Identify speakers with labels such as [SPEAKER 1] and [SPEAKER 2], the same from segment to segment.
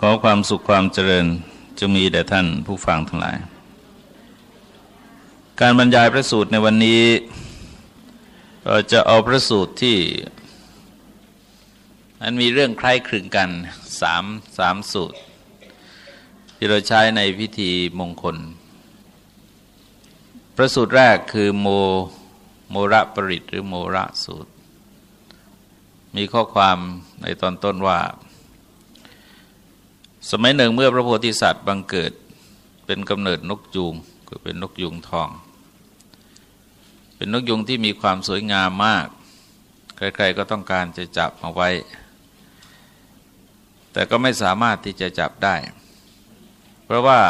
[SPEAKER 1] ขอความสุขความเจริญจะมีแด่ท่านผู้ฟังทั้งหลาย การบรรยายพระสูตรในวันนี้ เราจะเอาพระสูตรที่มันมีเรื่องคล้ายคลึงกันสามสามสูตร ที่เราใช้ในพิธีมงคล พระสูตรแรกคือโมโมระปริตหรือโมระสูตร มีข้อความในตอนต้นว่า สมัยหนึ่งเมื่อพระโพธิสัตว์บังเกิดเป็นกำเนิดนกยูงก็เป็นนกยูงทอง เป็นนกยูงที่มีความสวยงามมาก ใครๆก็ต้องการจะจับมาไว้ แต่ก็ไม่สามารถที่จะจับได้ เพราะว่า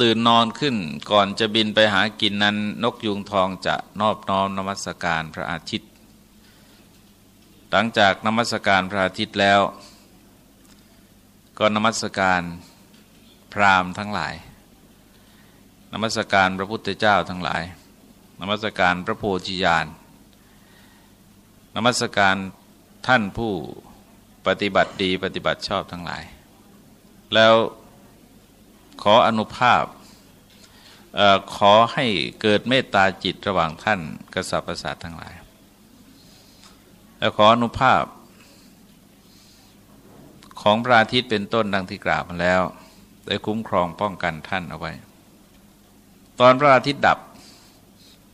[SPEAKER 1] ตื่นนอนขึ้นก่อนจะบินไปหากินนั้น นกยูงทองจะนอบน้อมนมัสการพระอาทิตย์ หลังจากนมัสการพระอาทิตย์แล้ว ก็นมัสการพราหมณ์ทั้งหลาย นมัสการพระพุทธเจ้าทั้งหลาย นมัสการพระโพธิญาณ นมัสการท่านผู้ปฏิบัติดีปฏิบัติชอบทั้งหลาย แล้วขออนุภาพออขอให้เกิดเมตตาจิตระหว่างท่านกษัตริย์ประสาททั้งหลาย แล้วขออนุภาพ ของพระอาทิตย์เป็นต้นดังที่กล่าวมาแล้ว ได้คุ้มครองป้องกันท่านเอาไว้ ตอนพระอาทิตย์ดับ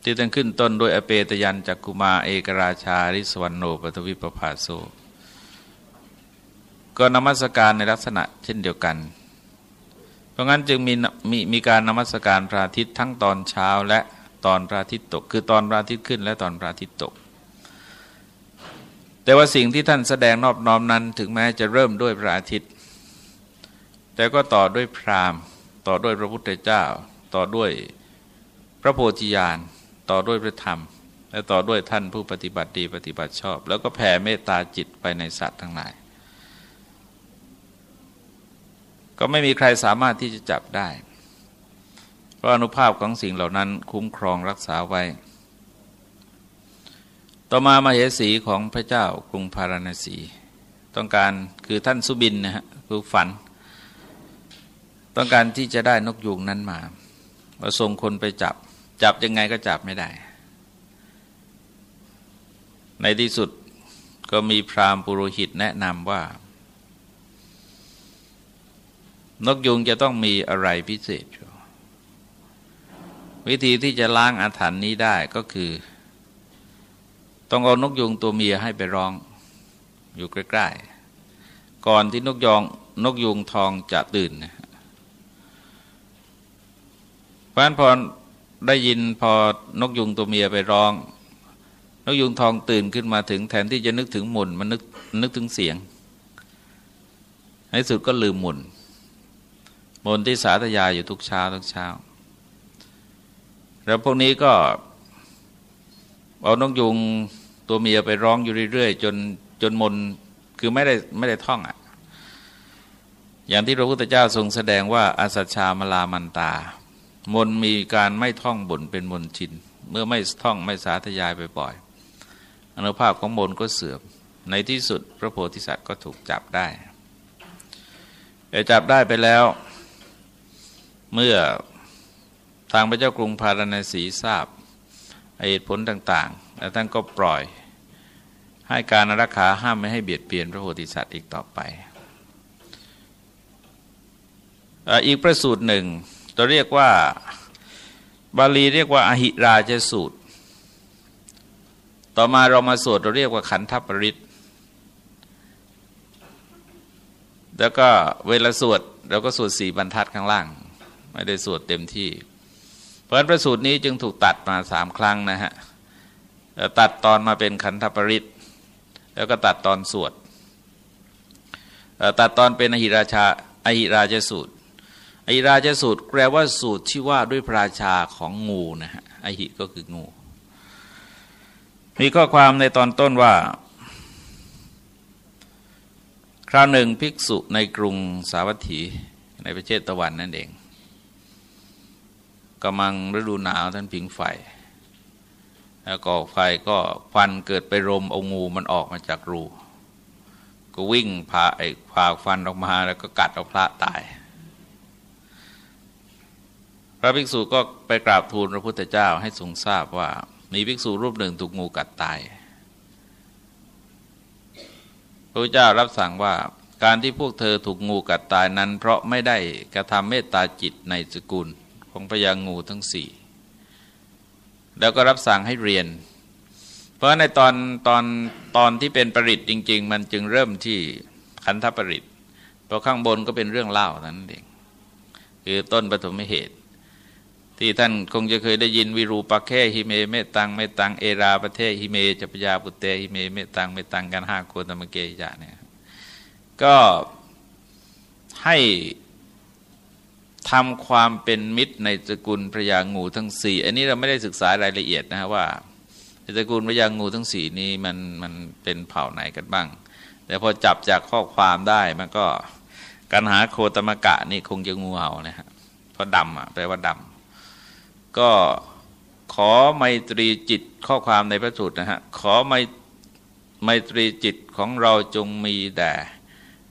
[SPEAKER 1] ที่ตั้งขึ้นต้นโดยอเปตยันจักกุมาเอกราชาริสวรรณโนปทวิปภาโซก็นมัสการในลักษณะเช่นเดียวกัน เพราะงั้นจึงมีมีมีการนมัสการพระอาทิตย์ทั้งตอนเช้าและตอนพระอาทิตย์ตก คือตอนพระอาทิตย์ขึ้นและตอนพระอาทิตย์ตก แต่ว่าสิ่งที่ท่านแสดงนอบน้อมนั้น ถึงแม้จะเริ่มด้วยพระอาทิตย์ แต่ก็ต่อด้วยพราหมณ์ ต่อด้วยพระพุทธเจ้า ต่อด้วยพระโพธิญาณ ต่อด้วยพระธรรม และต่อด้วยท่านผู้ปฏิบัติดีปฏิบัติชอบ แล้วก็แผ่เมตตาจิตไปในสัตว์ทั้งหลาย ก็ไม่มีใครสามารถที่จะจับได้ เพราะอนุภาพของสิ่งเหล่านั้นคุ้มครองรักษาไว้ ต่อมามาเหสีของพระเจ้ากรุงพาราณสี ต้องการคือท่านสุบินนะฮะคือฝัน ต้องการที่จะได้นกยูงนั้นมามาส่งคนไปจับ จับยังไงก็จับไม่ได้ ในที่สุดก็มีพราหมณ์ปุโรหิตแนะนำว่า นกยุงจะต้องมีอะไรพิเศษ วิธีที่จะล้างอาถรรพ์นี้ได้ก็คือ ต้องเอานกยุงตัวเมียให้ไปร้องอยู่ใกล้ๆ ก่อนที่นกยองนกยุงทองจะตื่นเพราะนั้นพอได้ยินพอนกยุงตัวเมียไปร้อง นกยุงทองตื่นขึ้นมาถึงแทนที่จะนึกถึงหมุนมันนึกนึกถึงเสียง ในสุดก็ลืมหมุนหมุนที่สาธยายอยู่ทุกเช้าทุกเช้า แล้วพวกนี้ก็เอานกยุง ตัวเมียไปร้องอยู่เรื่อยๆจนจนมนคือไม่ได้ไม่ได้ท่องอะ อย่างที่พระพุทธเจ้าทรงแสดงว่าอาสัชชามลามันตา มนมีการไม่ท่องบนเป็นมนชิน เมื่อไม่ท่องไม่สาธยายไปบ่อยอนุภาพของมนก็เสื่อม ในที่สุดพระโพธิสัตว์ก็ถูกจับได้แต่จับได้ไปแล้ว เมื่อทางพระเจ้ากรุงพาราณสีทราบเหตุผลต่าง ๆ แล้วท่านก็ปล่อย ให้การรักษาห้ามไม่ให้เบียดเบียนพระโพธิสัตว์อีกต่อไปอีกประสูตรหนึ่งเราเรียกว่าบาลีเรียกว่าอหิราชสูตร ต่อมาเรามาสวดเราเรียกว่าขันธปริตแล้วก็เวลาสวดเราก็สวดสี่บรรทัดข้างล่าง ไม่ได้สวดเต็มที่ เพราะพระสูตรนี้จึงถูกตัดมาสามครั้งนะฮะ ตัดตอนมาเป็นขันธปริตแล้วก็ตัดตอนสวดตัดตอนเป็นอหิราชาอหิราชสูตรอหิราชสูตรแปลว่าสูตรที่ว่าด้วยพระราชาของงูนะฮะอหิก็คืองู มีข้อความในตอนต้นว่า คราวหนึ่งภิกษุในกรุงสาวัตถีในประเทศตะวันนั่นเองกำลังฤดูหนาวท่านผิงไฟ แล้วก็ไฟก็ควันเกิดไปรมเอางูมันออกมาจากรู ก็วิ่งพาไอ้ผาฟันออกมาแล้วก็กัดเอาพระตาย พระภิกษุก็ไปกราบทูลพระพุทธเจ้าให้ทรงทราบว่า มีภิกษุรูปหนึ่งถูกงูกัดตาย พระพุทธเจ้ารับสั่งว่าการที่พวกเธอถูกงูกัดตายนั้น เพราะไม่ได้กระทำเมตตาจิตในสกุลของพยางงูทั้งสี่ แล้วก็รับสั่งให้เรียน เพราะในตอนตอนตอนที่เป็นปริตจริง ๆ มันจึงเริ่มที่ขันธปริตรเพราะข้างบนก็เป็นเรื่องเล่านั้นเองคือต้นปฐมเหตุ ที่ท่านคงจะเคยได้ยินวิรูปักเขหิเมเมตตังเมตตังเอราปะเถหิเม ฉัพยาปุตเตหิเมเมตตังเมตตังกัณหาโคตะมะเกหิ จะเนี่ยก็ให้ ทำความเป็นมิตรในสกุลพระยางูทั้งสี่อันนี้เราไม่ได้ศึกษารายละเอียดนะว่าสกุลพระยางูทั้งสี่นี้มันมันเป็นเผ่าไหนกันบ้าง แต่พอจับจากข้อความได้มันก็การหาโคตมกะนี่คงจะงูเห่านะฮะเพราะดำอะแปลว่าดำก็ขอไมตรีจิตข้อความในพระสูตรนะฮะขอไมไมตรีจิตของเราจงมีแด่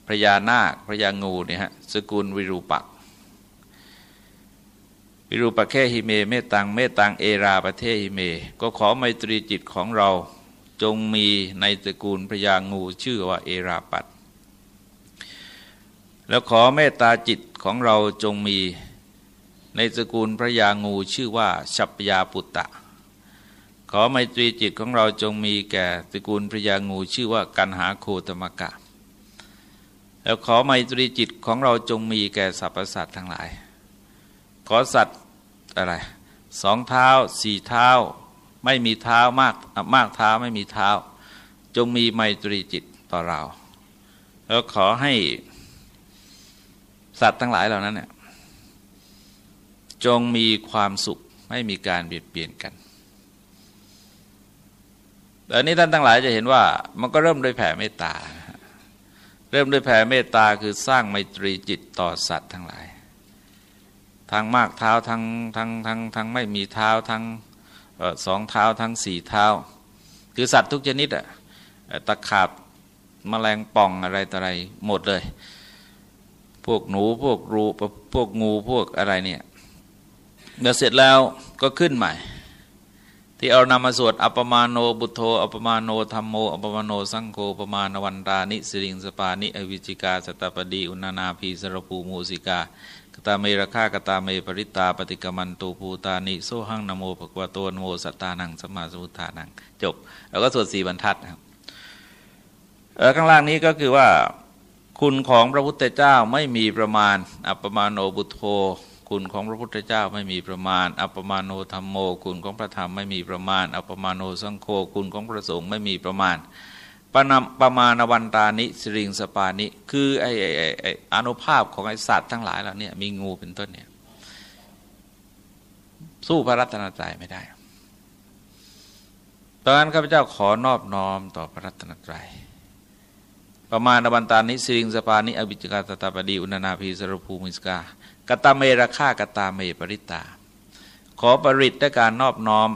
[SPEAKER 1] พระยานาคพระยางูเนี่ยฮะสกุลวิรูปัก วิรูปักแค่หิเมเมตังเมตังเอราประเทหิเม ก็ขอไมตรีจิตของเราจงมีในสกุลพระยางูชื่อว่าเอราปัตแล้วขอเมตตาจิตของเราจงมีในสกุลพระยางูชื่อว่าชัพยาปุตตะ ขอไมตรีจิตของเราจงมีแก่สกุลพระยางูชื่อว่ากันหาโคตมกะ แล้วขอไมตรีจิตของเราจงมีแก่สรรพสัตว์ทั้งหลาย ขอสัตว์อะไรสองเท้าสี่เท้า ไม่มีเท้ามากมากเท้าไม่มีเท้า จงมีไมตรีจิตต่อเรา แล้วขอให้สัตว์ทั้งหลายเหล่านั้นเนี่ยจงมีความสุขไม่มีการเบียดเบียนกันต่นี้ท่านทั้งหลายจะเห็นว่า มันก็เริ่มโดยแผ่เมตตา เริ่มด้วยแผ่เมตตาคือสร้างไมตรีจิตต่อสัตว์ทั้งหลาย ทั้งมากเท้าทั้งทั้งทั้งทั้งไม่มีเท้าทั้งสองเท้าทั้งสี่เท้า คือสัตว์ทุกชนิดอะตะขาบมแมลงป่องอะไรต่ออะไรหมดเลย พวกหนูพวกรูพวกงูพวกอะไรเนี่ยเมื่อเสร็จแล้วก็ขึ้นใหม่ ที่เอานำมาสวดอัปปะมาโณ พุทโธ อัปปะมาโณ ธัมโม อัปปะมาโณ สังโฆ ปะมาณะวันตานิสิริงสะปานิ อะหิ วิจฉิกา สะตะปะทีอุณณานาภี สะระพูมูสิกา ตาเมรฆ่ากตาเมปริตาปฏิกมันตูภูตานิโซหังนโมภควโตนโมสัตตานังสมาสมุทานัง จบ แล้วก็สวดสี่บรรทัดครับข้างล่างนี้ก็คือว่าคุณของพระพุทธเจ้าไม่มีประมาณ อัปปะมาโณ พุทโธคุณของพระพุทธเจ้าไม่มีประมาณ อัปปะมาโณ ธัมโม คุณของพระธรรมไม่มีประมาณ อัปปะมาโณ สังโฆคุณของพระสงฆ์ไม่มีประมาณ ปะ ปะมาณะวันตานิ สิริงสะปานิ คือไอ้ไอ้ไอ้อานุภาพของไอ้สัตว์ทั้งหลายเหล่านี้มีงูเป็นต้นเนี่ยสู้พระรัตนตรัยไม่ได้ ตอนนั้นข้าพเจ้าขอนอบน้อมต่อพระรัตนตรัย ประมาณวันตานิสิริงสปานิอภิจกาตตาปดีอุณนาภีสรภูมิสกากตาเมรฆ่ากตาเมปริตา ขอปริตด้วยการนอบน้อม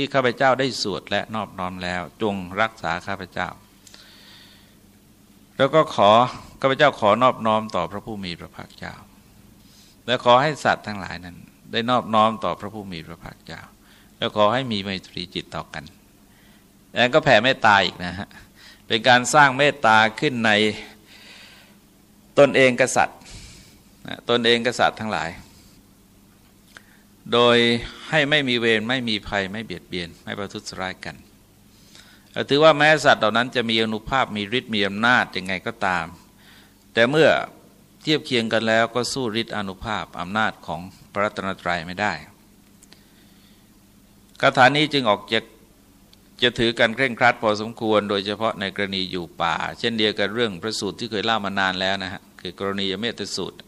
[SPEAKER 1] ที่ข้าพเจ้าได้สวดและนอบน้อมแล้ว จงรักษาข้าพเจ้า แล้วก็ขอข้าพเจ้าขอนอบน้อมต่อพระผู้มีพระภาคเจ้า และขอให้สัตว์ทั้งหลายนั้น ได้นอบน้อมต่อพระผู้มีพระภาคเจ้า แล้วขอให้มีไมตรีจิตต่อกันแล้วก็แผ่เมตตาอีกนะฮะเป็นการสร้างเมตตาขึ้นในตนเองกษัตริย์ตนเองกษัตริย์ทั้งหลาย โดยให้ไม่มีเวรไม่มีภัยไม่เบียดเบียน ไม่ประทุษร้ายกันถือว่าแม้สัตว์เหล่านั้นจะมีอนุภาพมีฤทธิ์มีอำนาจยังไงก็ตาม แต่เมื่อเทียบเคียงกันแล้วก็สู้ฤทธิ์อนุภาพอำนาจของพระรัตนตรัยไม่ได้คาถานี้จึงออกจะจะถือกันเคร่งครัดพอสมควร โดยเฉพาะในกรณีอยู่ป่า เช่นเดียวกับเรื่องพระสูตรที่เคยเล่ามานานแล้วนะฮะคือกรณีเมตสูตร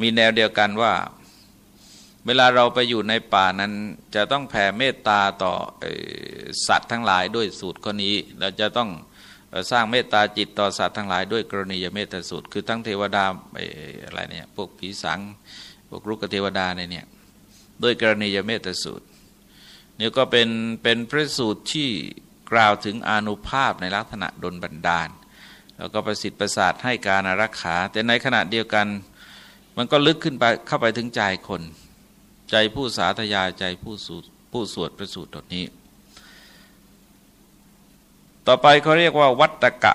[SPEAKER 1] มีแนวเดียวกันว่า เวลาเราไปอยู่ในป่านั้นจะต้องแผ่เมตตาต่อสัตว์ทั้งหลายด้วยสูตรข้อนี้เราจะต้องสร้างเมตตาจิตต่อสัตว์ทั้งหลายด้วยกรณียเมตตาสูตร คือทั้งเทวดาอะไรเนี่ยพวกผีสังพวกรุกเทวดาเนี่ยด้วยกรณียเมตตาสูตรนี่ก็เป็นเป็นพระสูตรที่กล่าวถึงอนุภาพในลักษณะดลบันดาล แล้วก็ประสิทธิ์ประสาทให้การรักษาแต่ในขณะเดียวกัน มันก็ลึกขึ้นไปเข้าไปถึงใจคน ใจผู้สาธยายใจผู้สูตผู้สวดประสูตรตนี้ ต่อไปเขาเรียกว่าวัตกะ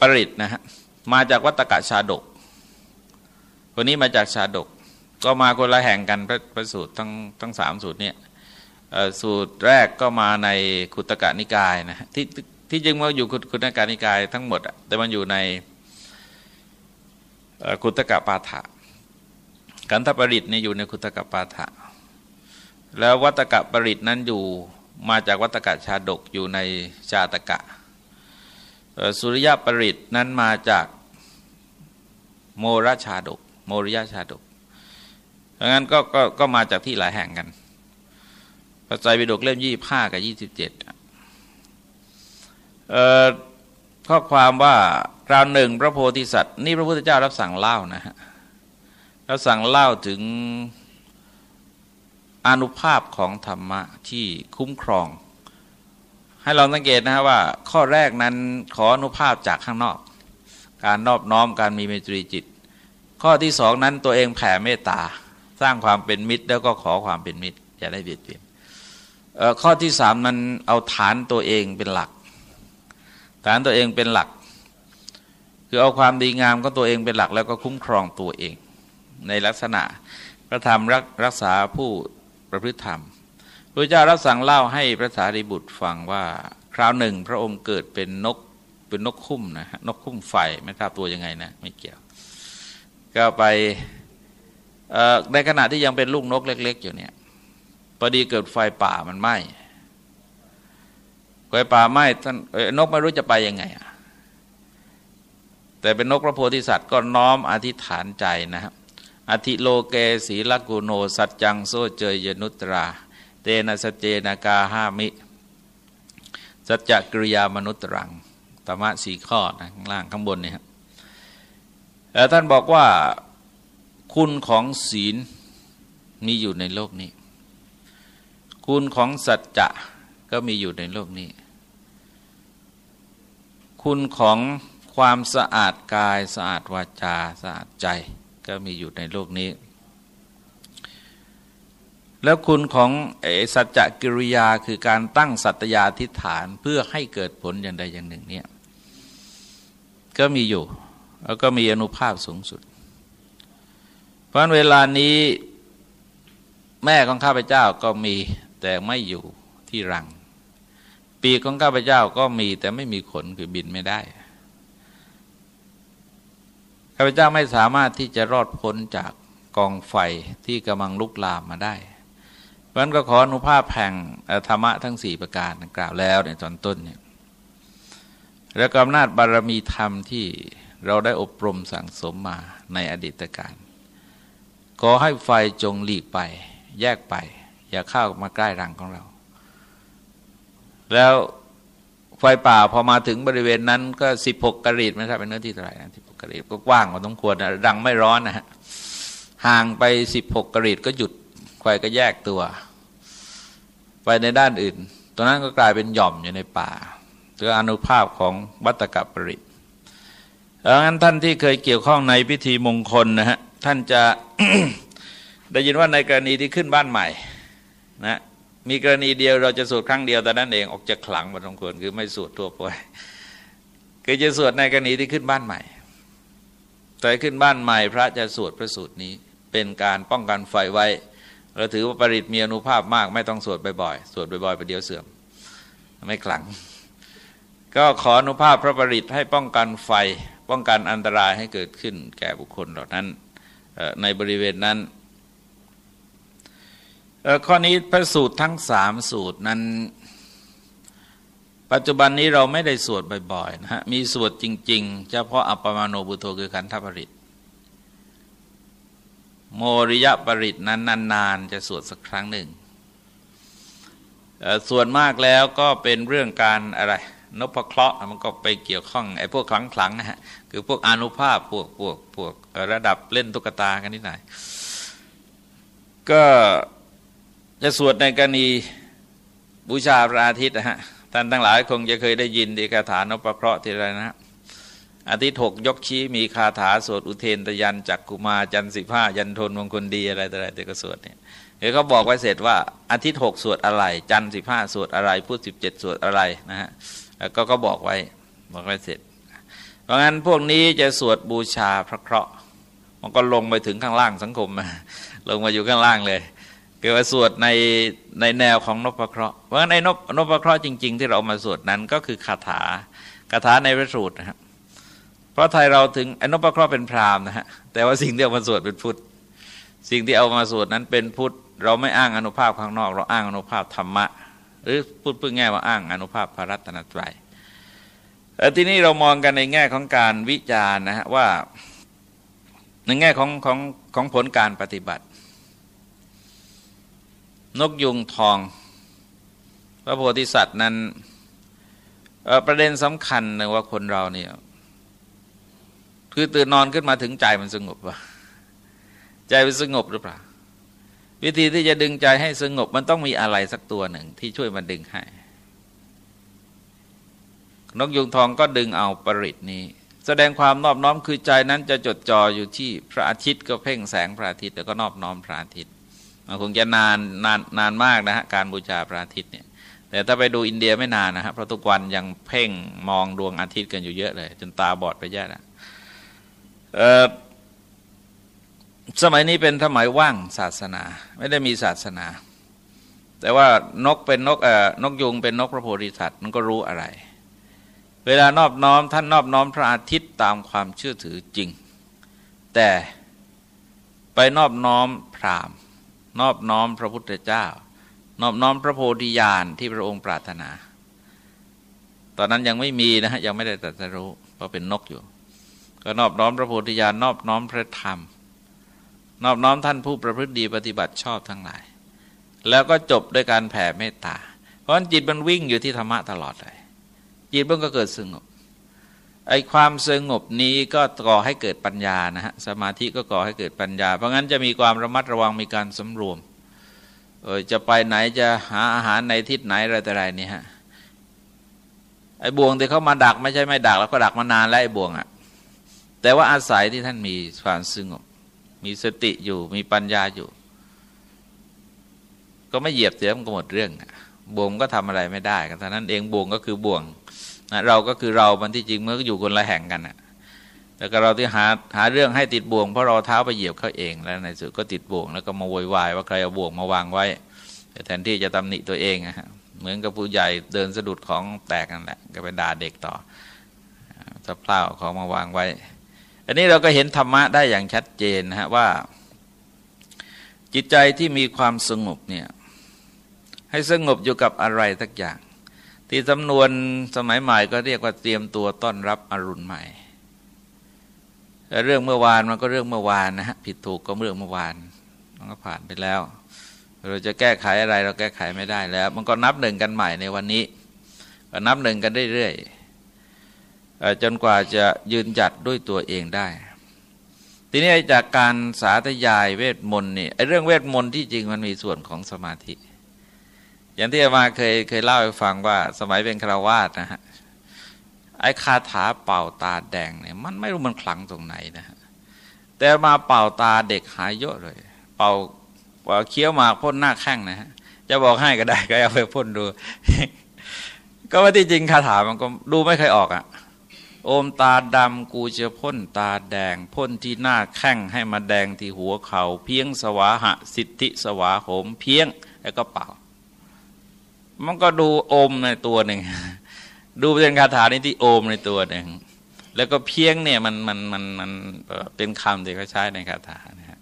[SPEAKER 1] ปริตนะฮะมาจากวัตกะชาดก คนนี้มาจากชาดก ก็มาคนละแห่งกันพระพระสูตรทั้งทั้งสามสูตรเนี่ยสูตรแรกก็มาในคุตกะนิกายนะที่ที่จริงว่าอยู่คุตกะนิกายทั้งหมดแต่มันอยู่ในคุตกะปาฐะ กันทปริตเนี่ยอยู่ในคุตกะปาฐะแล้ววัตกะปริตนั้นอยู่มาจากวัตกะชาดกอยู่ในชาตกะ สุริยปริตนั้นมาจากโมรชาดก โมริยชาดกดังนั้นก็ก็ก็มาจากที่หลายแห่งกันพระไตรปิฎกเล่มยี่ห้ากับยี่สิบเจ็ดข้อความว่าคราวหนึ่งพระโพธิสัตว์ นี่พระพุทธเจ้ารับสั่งเล่านะฮะ รับสั่งเล่าถึงอนุภาพของธรรมะที่คุ้มครอง ให้เราสังเกตนะฮะว่า ข้อแรกนั้นขออนุภาพจากข้างนอก การนอบน้อมการมีเมตรีจิต ข้อที่สองนั้นตัวเองแผ่เมตตา สร้างความเป็นมิตร แล้วก็ขอความเป็นมิตรจะได้เบียดเบียนข้อที่สามนั้นเอาฐานตัวเองเป็นหลัก ฐานตัวเองเป็นหลัก คือเอาความดีงามก็ตัวเองเป็นหลักแล้วก็คุ้มครองตัวเอง ในลักษณะพระธรรมรักรักษาผู้ประพฤติธรรมพระเจ้ารับสั่งเล่าให้พระสารีบุตรฟังว่า คราวหนึ่งพระองค์เกิดเป็นนกเป็นนกคุ้มนะนกคุ้มไฟไม่ทราบตัวยังไงนะไม่เกี่ยว ก็ไปในขณะที่ยังเป็นลูกนกเล็ก ๆ อยู่เนี่ยพอดีเกิดไฟป่ามันไหม้ไฟป่าไหม้ท่านนกไม่รู้จะไปยังไงอะแต่เป็นนกพระโพธิสัตว์ก็น้อมอธิษฐานใจนะครับ อธิโลเกศีลกุโน สัจจังโซเจยนุตรา เตนะสเจนากาห้ามิ สัจจกริยามนุตรังธรรมะสี่ข้อนะข้างล่างข้างบนนี่ครับแล้วท่านบอกว่าคุณของศีลมีอยู่ในโลกนี้ คุณของสัจจะก็มีอยู่ในโลกนี้ คุณของความสะอาดกายสะอาดวาจาสะอาดใจ ก็มีอยู่ในโลกนี้ แล้วคุณของอสัจจกิริยาคือการตั้งสัตยาธิฐานเพื่อให้เกิดผลอย่างใดอย่างหนึ่งเนี่ยก็มีอยู่ แล้วก็มีอนุภาพสูงสุด เพราะเวลานี้แม่ของข้าพเจ้าก็มีแต่ไม่อยู่ที่รัง ปีกของข้าพเจ้าก็มีแต่ไม่มีขนคือบินไม่ได้ พเจ้าไม่สามารถที่จะรอดพ้นจากกองไฟที่กำลังลุกลามมาได้เพราะนั้นก็ขออนุภาพแห่งธรรมะทั้งสี่ประการกล่าวแล้วในตอนต้นเนี่ยและกำนาจบารมีธรรมที่เราได้อบรมสั่งสมมาในอดีตการ ขอให้ไฟจงหลีกไป แยกไป อย่าเข้ามาใกล้รังของเรา แล้วไฟป่าพอมาถึงบริเวณนั้นก็สิบหกกรีดไม่ใช่เป็นเนื้อที่เท่าไหร่นะ กรีดก็กว้างพอสมควรนะรังไม่ร้อนนะฮะห่างไปสิบหกกรีดก็หยุดไฟก็แยกตัว ไปในด้านอื่นตรงนั้นก็กลายเป็นหย่อมอยู่ในป่าตัวอนุภาพของวัตกปริตดังนั้นท่านที่เคยเกี่ยวข้องในพิธีมงคลนะฮะท่านจะได้ยินว่าในกรณีที่ขึ้นบ้านใหม่นะมีกรณีเดียวเราจะสวดครั้งเดียวแต่นั้นเองออกจะขลังพอสมควรคือไม่สวดทั่วไปคือจะสวดในกรณีที่ขึ้นบ้านใหม่ แต่ขึ้นบ้านใหม่พระจะสวดพระสูตรนี้ เป็นการป้องกันไฟไว้เราถือว่าปริตมีอนุภาพมาก ไม่ต้องสวดบ่อยๆสวดบ่อยๆไปเดียวเสื่อม ไม่ขลัง ก็ขออนุภาพพระปริตให้ป้องกันไฟ ป้องกันอันตรายให้เกิดขึ้น แก่บุคคลเหล่านั้นในบริเวณนั้นข้อนี้พระสูตรทั้งสามสูตรนั้น ปัจจุบันนี้เราไม่ได้สวดบ่อยๆนะฮะมีสวดจริง ๆ เฉพาะอัปปมาโนบุโทคือขันธปริตโมริยปริตนั้นนานๆจะสวดสักครั้งหนึ่งส่วนมากแล้วก็เป็นเรื่องการอะไรนพเคราะห์มันก็ไปเกี่ยวข้องไอ้พวกคลังคลังนะฮะคือพวกอนุภาพพวกพวกพวกระดับเล่นตุ๊กตากันนิดหน่อยก็จะสวดในกรณีบูชาพระอาทิตย์นะฮะ ท่านทั้งหลายคงจะเคยได้ยินดีคาถานพเคราะห์ที่ไรนะอาทิตย์หกยกชี้มีคาถาสวดอุเทนตยันจักกุมาจันสิบห้ายันทนมงคลดีอะไรต่ออะไรแต่ก็สวดเนี่ยเดี๋ยวเขาบอกไว้เสร็จว่าอาทิตย์หกสวดอะไร จันสิบห้าสวดอะไรพุธสิบเจ็ดสวดอะไรนะฮะก็ก็บอกไว้บอกไว้เสร็จ เพราะงั้นพวกนี้จะสวดบูชาพระเคราะห์มันก็ลงไปถึงข้างล่างสังคมลงมาอยู่ข้างล่างเลย เกิดว่าสวดในในแนวของนพเคราะห์เพราะฉะนั้นในนพนพเคราะห์จริง ๆ ที่เรามาสวดนั้นก็คือคาถาคาถาในพระสูตรนะครับเพราะไทยเราถึงอนพเคราะห์เป็นพราหมณ์นะฮะแต่ว่าสิ่งที่เอามาสวดเป็นพุทธ สิ่งที่เอามาสวดนั้นเป็นพุทธ เราไม่อ้างอนุภาพข้างนอก เราอ้างอนุภาพธรรมะ หรือพูดเพื่อแง่ว่าอ้างอนุภาพพระรัตนตรัยทีนี้เรามองกันในแง่ของการวิจารณ์นะฮะว่าในแง่ของของของผลการปฏิบัติ นกยุงทอง พระโพธิสัตว์นั้นประเด็นสำคัญนะว่าคนเราเนี่ยคือตื่นนอนขึ้นมาถึงใจมันสงบวะใจมันสงบหรือเปล่า วิธีที่จะดึงใจให้สงบมันต้องมีอะไรสักตัวหนึ่งที่ช่วยมันดึงให้ นกยุงทองก็ดึงเอาปริตนี้ แสดงความนอบน้อมคือใจนั้นจะจดจ่ออยู่ที่พระอาทิตย์ก็เพ่งแสงพระอาทิตย์แล้วก็นอบน้อมพระอาทิตย์ คงจะนานนานนานมากนะฮะการบูชาพระอาทิตย์เนี่ยแต่ถ้าไปดูอินเดียไม่นานนะฮะเพราะทุกวันยังเพ่งมองดวงอาทิตย์กันอยู่เยอะเลย จนตาบอดไปแย่แล้วสมัยนี้เป็นสมัยว่างศาสนา ไม่ได้มีศาสนา แต่ว่านกเป็นนกเอ่อนกยุงเป็นนกพระโพธิสัตว์มันก็รู้อะไร เวลานอบน้อมท่านนอบน้อมพระอาทิตย์ตามความเชื่อถือจริง แต่ไปนอบน้อมพราหมณ์ นอบน้อมพระพุทธเจ้า นอบน้อมพระโพธิญาณที่พระองค์ปรารถนา ตอนนั้นยังไม่มีนะฮะยังไม่ได้ตรัสรู้เพราะเป็นนกอยู่ ก็นอบน้อมพระโพธิญาณนอบน้อมพระธรรม นอบน้อมท่านผู้ประพฤติดีปฏิบัติชอบทั้งหลาย แล้วก็จบด้วยการแผ่เมตตา เพราะจิตมันวิ่งอยู่ที่ธรรมะตลอดเลยจิตมันก็เกิดสงบ ไอความสงบนี้ก็ก่อให้เกิดปัญญานะฮะสมาธิก็ก่อให้เกิดปัญญา เพราะงั้นจะมีความระมัดระวังมีการสำรวมเออจะไปไหนจะหาอาหารในทิศไหนอะไรแต่ไรนี่ฮะไอ้บ่วงที่เขามาดักไม่ใช่ไม่ดักแล้วก็ดักมานานแล้วไอ้บ่วงอะ่ะแต่ว่าอาศัยที่ท่านมีความสงบมีสติอยู่มีปัญญาอยู่ ก็ไม่เหยียบเสียมันก็หมดเรื่องบ่วงก็ทำอะไรไม่ได้กันท่านั้นเองบ่วงก็คือบ่วง นะเราก็คือเรามันที่จริงเมื่ออยู่คนละแห่งกันนะแต่ก็เราที่หาหาเรื่องให้ติดบ่วงเพราะเราเท้าไปเหยียบเขาเอง แล้วในสุดก็ติดบ่วงแล้วก็มาโวยวายว่าใครเอาบ่วงมาวางไว้แทนที่จะตำหนิตัวเองนะฮะเหมือนกับผู้ใหญ่เดินสะดุดของแตกนั่นแหละก็ไปด่าเด็กต่อสะเพล่าของมาวางไว้ อันนี้เราก็เห็นธรรมะได้อย่างชัดเจนนะฮะว่า จิตใจที่มีความสงบเนี่ยให้สงบอยู่กับอะไรสักอย่าง ที่สำนวนสมัยใหม่ก็เรียกว่าเตรียมตัวต้อนรับอรุณใหม่เรื่องเมื่อวานมันก็เรื่องเมื่อวานนะฮะผิดถูกก็เรื่องเมื่อวานมันก็ผ่านไปแล้ว เราจะแก้ไขอะไรเราแก้ไขไม่ได้แล้ว มันก็นับหนึ่งกันใหม่ในวันนี้ก็นับหนึ่งกันเรื่อยๆจนกว่าจะยืนจัดด้วยตัวเองได้ทีนี้จากการสาธยายเวทมนต์นี่ไอเรื่องเวทมนต์ที่จริงมันมีส่วนของสมาธิ อย่างที่มาเคยเคยเล่าให้ฟังว่า สมัยเป็นคราวาสนะฮะไอ้คาถาเป่าตาแดงเนี่ยมันไม่รู้มันคลังตรงไหนนะฮะแต่มาเป่าตาเด็กหายเยอะเลยเป่าเป่าเคี้ยวหมากพ่นหน้าแข้งนะฮะจะบอกให้ก็ได้ก็เอาไปพ่นดู ก็ว่าที่จริงคาถามันก็ดูไม่เคยออกอะ่ะโอมตาดำกูจะพ่นตาแดง พ่นที่หน้าแข้งให้มาแดงที่หัวเขา่าเพียงสวาหะ สิทธิสวาโหมเพียงแล้วก็เป่า มันก็ดูโอมในตัวหนึ่ง ดูเป็นคาถาในที่โอมในตัวหนึ่ง แล้วก็เพียงเนี่ยมันมันมันมันเป็นคำที่เขาใช้ในคาถานะฮะ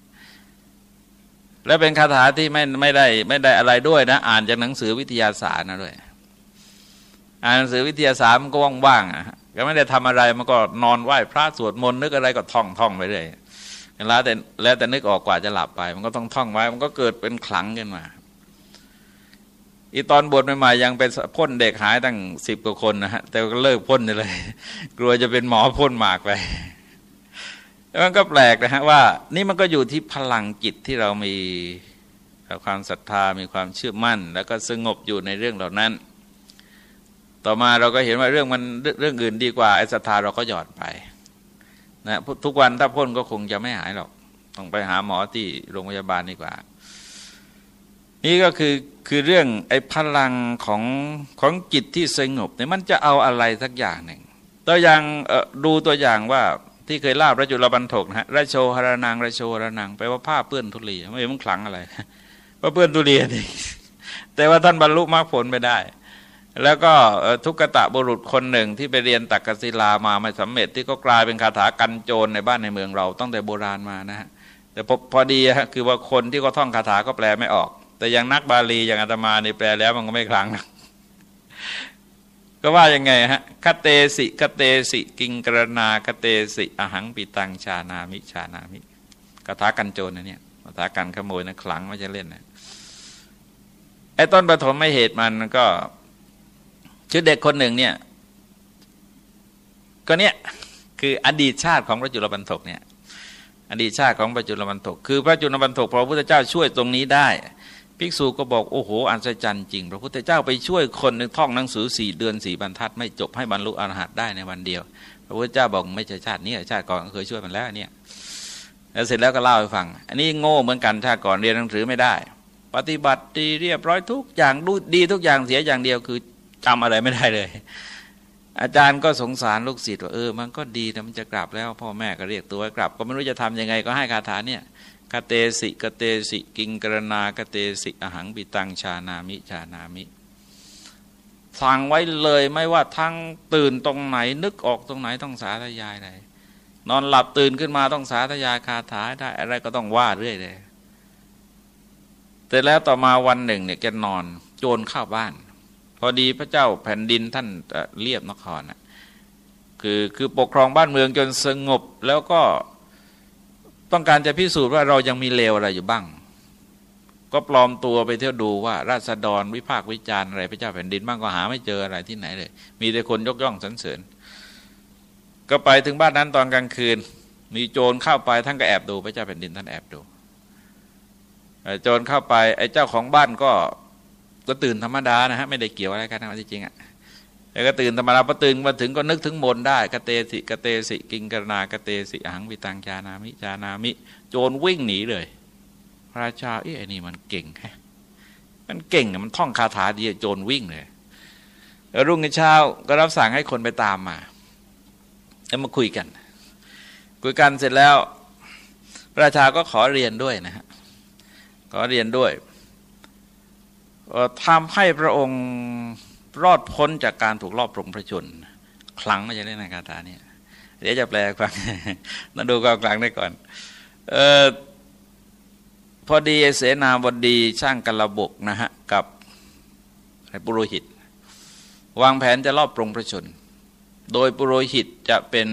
[SPEAKER 1] และเป็นคาถาที่ไม่ไม่ได้ไม่ได้อะไรด้วยนะ อ่านจากหนังสือวิทยาศาสตร์นะด้วย อ่านหนังสือวิทยาศาสตร์มันก็ว่างๆอะก็ไม่ได้ทำอะไรมันก็นอนไหว้พระสวดมนต์นึกอะไรก็ท่องท่องไปเรื่อยแล้วแต่แล้วแต่นึกออกกว่าจะหลับไป มันก็ต้องท่องไว้ มันก็เกิดเป็นขลังขึ้นมา อีตอนบวชใหม่ๆยังเป็นพ่นเด็กหายตั้งสิบกว่าคนนะฮะแต่ก็เลิกพ่นเลย กลัวจะเป็นหมอพ่นหมากไปแล้วมันก็แปลกนะฮะว่า นี่มันก็อยู่ที่พลังจิตที่เรามีความศรัทธามีความเชื่อมั่น แล้วก็สงบอยู่ในเรื่องเหล่านั้น ต่อมาเราก็เห็นว่าเรื่องมันเรื่องอื่นดีกว่าไอ้ศรัทธาเราก็หยอดไปนะทุกวันถ้าพ่นก็คงจะไม่หายหรอก ต้องไปหาหมอที่โรงพยาบาลดีกว่า นี่ก็คือคือเรื่องไอ้พลังของของจิตที่สงบเนี่ยมันจะเอาอะไรสักอย่างหนึ่งตัวอย่างดูตัวอย่างว่าที่เคยลาพระจุลบันทกนะฮะระโชหรนางระโชหรนางแปลว่าผ้าเปื้อนทุลีไม่เห็นมันขลังอะไรว่าเปื้อนทุลีนี่แต่ว่าท่านบรรลุมรรคผลไปได้ แล้วก็ทุกกะตะบุรุษคนหนึ่งที่ไปเรียนตักกศิลามาไม่สำเร็จที่ก็กลายเป็นคาถากันโจรในบ้านในเมืองเราตั้งแต่โบราณมานะฮะแต่พอดีฮะคือว่าคนที่ก็ท่องคาถาก็แปลไม่ออก แต่อย่างนักบาลีอย่างอาตมานี่แปลแล้วมันก็ไม่คลังก็ว่ายังไงฮะคเตสิคเตสิ กิงกรณาคเตสิอหังปิตังชานามิชานามิคาถากันโจรนะเนี่ยคาถากันขโมยนะขลังไม่ใช่เล่นนะไอ้ต้นปฐมไม่เหตุมันก็ชื่อเด็กคนหนึ่งเนี่ยก็เนี่ยคืออดีตชาติของพระจุลบรรทกเนี่ยอดีตชาติของพระจุลบรรทกคือพระจุลบรรทกพระพุทธเจ้าช่วยตรงนี้ได้ ภิกษุก็บอกโอ้โหอัศจรรย์จริง พระพุทธเจ้าไปช่วยคนนึงท่องหนังสือสี่เดือนสี่บรรทัด ไม่จบให้บรรลุอรหัตได้ในวันเดียว พระพุทธเจ้าบอกไม่ใช่ชาตินี้ชาติก่อนเคยช่วยมันแล้วเนี่ยแล้วเสร็จแล้วก็เล่าให้ฟัง อันนี้โง่เหมือนกันชาติก่อนเรียนหนังสือไม่ได้ ปฏิบัติดีเรียบร้อยทุกอย่างดูดีทุกอย่างเสียอย่างเดียวคือจำอะไรไม่ได้เลย อาจารย์ก็สงสารลูกศิษย์ว่าเออมันก็ดีแต่มันจะกลับแล้ว พ่อแม่ก็เรียกตัวกลับ ก็ไม่รู้จะทํำยังไงก็ให้คาถาเนี่ย กเตสิกเตสิ กิงกรณากเตสิอหังบิตังชานามิชานามิสั่งไว้เลยไม่ว่าทั้งตื่นตรงไหน นึกออกตรงไหนต้องสาธยายได้นอนหลับตื่นขึ้นมาต้องสาธยายคาถาได้อะไรก็ต้องว่าเรื่อยเลยแต่แล้วต่อมาวันหนึ่งเนี่ยแกนอนโจรเข้าบ้าน พอดีพระเจ้าแผ่นดินท่านเรียบนครนะคือคือปกครองบ้านเมืองจนสงบแล้วก็ ต้องการจะพิสูจน์ว่าเรายังมีเลวอะไรอยู่บ้าง ก็ปลอมตัวไปเที่ยวดูว่า ราษฎรวิพากษ์วิจารณ์อะไรพระเจ้าแผ่นดินบ้างก็หาไม่เจออะไรที่ไหนเลย มีแต่คนยกย่องสรรเสริญ ก็ไปถึงบ้านนั้นตอนกลางคืน มีโจรเข้าไปท่านก็แอบดูพระเจ้าแผ่นดินท่านแอบดูโจรเข้าไปไอ้เจ้าของบ้านก็ก็ตื่นธรรมดานะฮะไม่ได้เกี่ยวอะไรกันนะจริงๆอะ แล้วก็ตื่นธรรมดาพอตื่นมาถึงก็นึกถึงมนได้กเตสิกเตสิกิงกรณากเตสิอังวิตังจานามิจานามิ โจรวิ่งหนีเลย พระราชาเอ้ไอ้นี่มันเก่งแฮมันเก่งมันท่องคาถาดีโจรวิ่งเลยแล้วรุ่งเช้าก็รับสั่งให้คนไปตามมา แล้วมาคุยกัน คุยกันเสร็จแล้ว พระราชาก็ขอเรียนด้วยนะฮะขอเรียนด้วยทำให้พระองค์ รอดพ้นจากการถูกลอบปรงพระชน คลังไม่ใช่เล่นในคาถาเนี่ยเดี๋ยวจะแปลฟังมาดูก็คลังได้ก่อนออพอดีเสนาบดีช่างกระบกนะฮะ กับปุโรหิต วางแผนจะลอบปรงพระชน โดยปุโรหิตจะเป็น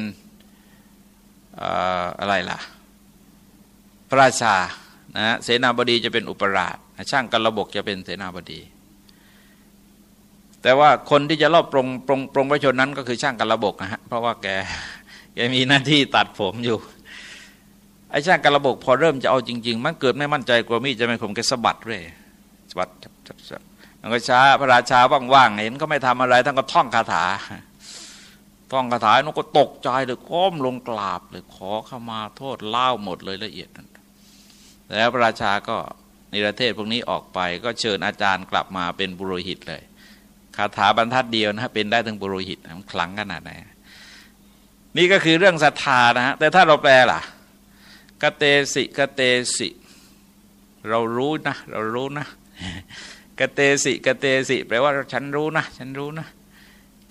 [SPEAKER 1] อะไรล่ะ พระราชานะเสนาบดีจะเป็นอุปราช ช่างกระบกจะเป็นเสนาบดี แต่ว่าคนที่จะรอบปรงปรงปรงพระชนนั้นก็คือช่างกันระบบนะฮะเพราะว่าแกแกมีหน้าที่ตัดผมอยู่ไอ้ช่างกันระบบพอเริ่มจะเอาจริง ๆ มันเกิดไม่มั่นใจกลัวมีดจะไม่คมแกสะบัดเลยสะบัดมันก็ช้าพระราชาว่างๆเห็นก็ไม่ทำอะไรท่านก็ท่องคาถาท่องคาถาน้องก็ตกใจเลยก้มลงกราบเลยขอขมาโทษเล่าหมดเลยละเอียดแล้วพระราชาก็นิรเทศพวกนี้ออกไป ก็เชิญอาจารย์กลับมาเป็นบุโรหิตเลย คาถาบรรทัดเดียวนะฮะเป็นได้ทั้งบุโรหิตมันคลังขนาดไหนนี่ก็คือเรื่องศรัทธานะฮะแต่ถ้าเราแปลล่ะกเตสิกเตสิ เรารู้นะ เรารู้นะกเตสิกเตสิ แปลว่าฉันรู้นะ ฉันรู้นะ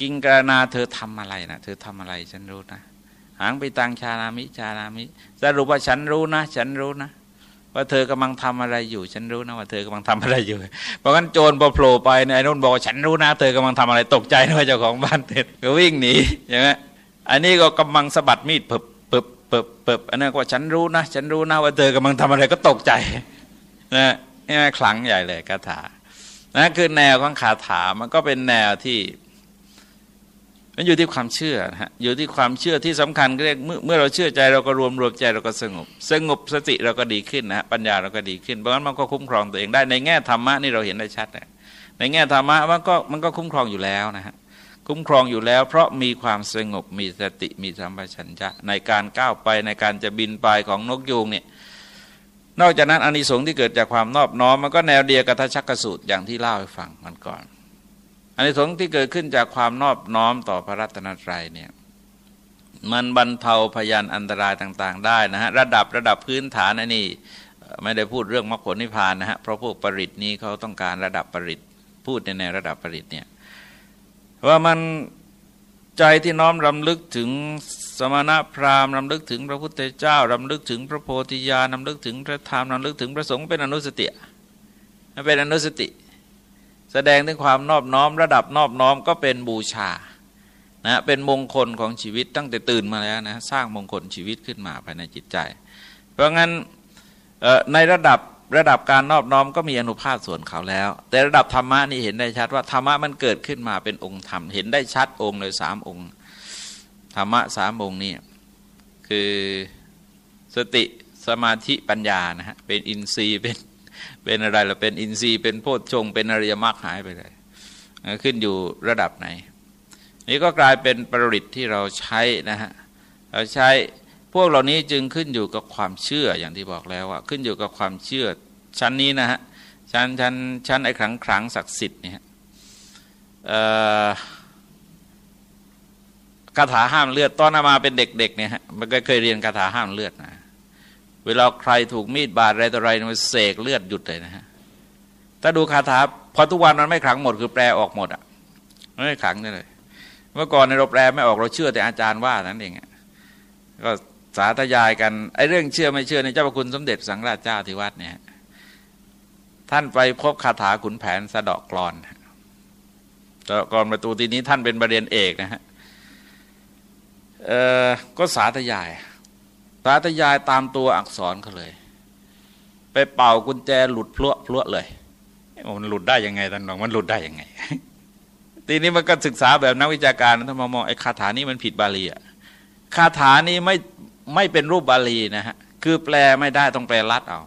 [SPEAKER 1] กิงกรณาเธอทำอะไรนะเธอทำอะไรฉันรู้นะหางไปตังชานามิชานามิสรุปว่าฉันรู้นะ ฉันรู้นะ ว่าเธอกำลังทำอะไรอยู่ ฉันรู้นะว่าเธอกำลังทำอะไรอยู่ เพราะงั้นโจรพอโผล่ไปในนุ่นบอกฉันรู้นะเธอกำลังทำอะไรตกใจนะว่าเจ้าของบ้านเต็ดก็วิ่งหนีใช่ไหมอันนี้ก็กำลังสะบัดมีดเปิบเปิบเปิบเปิบอันนั้นก็ฉันรู้นะ ฉันรู้นะว่าเธอกำลังทำอะไรก็ตกใจนะนี่คลังใหญ่เลยคาถานั่นคือแนวของคาถามันก็เป็นแนวที่ มันอยู่ที่ความเชื่อนะฮะอยู่ที่ความเชื่อที่สำคัญเรียกเมื่อเราเชื่อใจเราก็รวมรวมใจเราก็สงบ สงบสติเราก็ดีขึ้นนะฮะปัญญาเราก็ดีขึ้นเพราะงั้นมันก็คุ้มครองตัวเองได้ในแง่ธรรมะนี่เราเห็นได้ชัดนะในแง่ธรรมะมันก็มันก็คุ้มครองอยู่แล้วนะฮะคุ้มครองอยู่แล้ว เพราะมีความสงบมีสติมีสัมปชัญญะในการก้าวไปในการจะบินไปของนกยูงเนี่ยนอกจากนั้นอานิสงส์ที่เกิดจากความนอบน้อมมันก็แนวเดียวกับทัชกสูตรอย่างที่เล่าให้ฟังมันก่อน อานิสงส์ที่เกิดขึ้นจากความนอบน้อมต่อพระรัตนตรัยเนี่ยมันบรรเทาพยานอันตรายต่าง ๆ ได้นะฮะระดับระดับพื้นฐานอันนี้ไม่ได้พูดเรื่องมรรคผลนิพพานนะฮะเพราะพวกปริตนี้เขาต้องการระดับปริตพูดในในระดับปริตเนี่ยว่ามันใจที่น้อมรำลึกถึงสมณพราหมณ์รำลึกถึงพระพุทธเจ้ารำลึกถึงพระโพธิญาณรำลึกถึงพระธรรมรำลึกถึงพระสงฆ์เป็นอนุสติเป็นอนุสติ แสดงถึงความนอบน้อม ระดับนอบน้อมก็เป็นบูชานะเป็นมงคลของชีวิตตั้งแต่ตื่นมาแล้วนะสร้างมงคลชีวิตขึ้นมาภายในจิตใจ เพราะงั้นในระดับระดับการนอบน้อมก็มีอนุภาพส่วนเขาแล้ว แต่ระดับธรรมะนี่เห็นได้ชัดว่าธรรมะมันเกิดขึ้นมาเป็นองค์ธรรม เห็นได้ชัดองค์เลยสามองค์ธรรมะสามองค์นี่คือสติสมาธิปัญญานะฮะเป็นอินทรีย์เป็น เป็นอะไรเราเป็นอินทรีย์เป็นโพชฌงเป็นอริยมรรคหายไปเลย ขึ้นอยู่ระดับไหน นี่ก็กลายเป็นปริตที่เราใช้นะฮะเราใช้พวกเหล่านี้จึงขึ้นอยู่กับความเชื่ออย่างที่บอกแล้วว่าขึ้นอยู่กับความเชื่อชั้นนี้นะฮะชั้นชั้นชั้นไอ้ครั้งครั้งศักดิ์สิทธิ์เนี่ยคาถาห้ามเลือดตอนมาเป็นเด็กๆเนี่ยฮะมันก็เคยเรียนคาถาห้ามเลือดนะ เวลาใครถูกมีดบาดอะไรต่ออะไรมันเสกเลือดหยุดเลยนะฮะถ้าดูคาถาพอทุกวันมันไม่ขังหมดคือแปลออกหมดอะไม่ขังได้เลย เมื่อก่อนในเราแปลไม่ออกเราเชื่อแต่อาจารย์ว่านั่นเองก็สาธยายกันไอ้เรื่องเชื่อไม่เชื่อในเจ้าพระคุณสมเด็จสังราชเจ้าที่วัดเนี่ยท่านไปพบคาถาขุนแผนสะดอกกรอนสะดอกกรอนประตูทีนี้ท่านเป็นประเด็นเอกนะฮะเออก็สาธยาย สาธยายตามตัวอักษรเขาเลย ไปเป่ากุญแจหลุดพลุพลุเลยมันหลุดได้ยังไงท่านบอกมันหลุดได้ยังไง ทีนี้มันก็ศึกษาแบบนักวิชาการท่านมามองไอ้คาถานี้มันผิดบาลีอะคาถานี้ไม่ไม่เป็นรูปบาลีนะฮะคือแปลไม่ได้ต้องแปลลัดเอา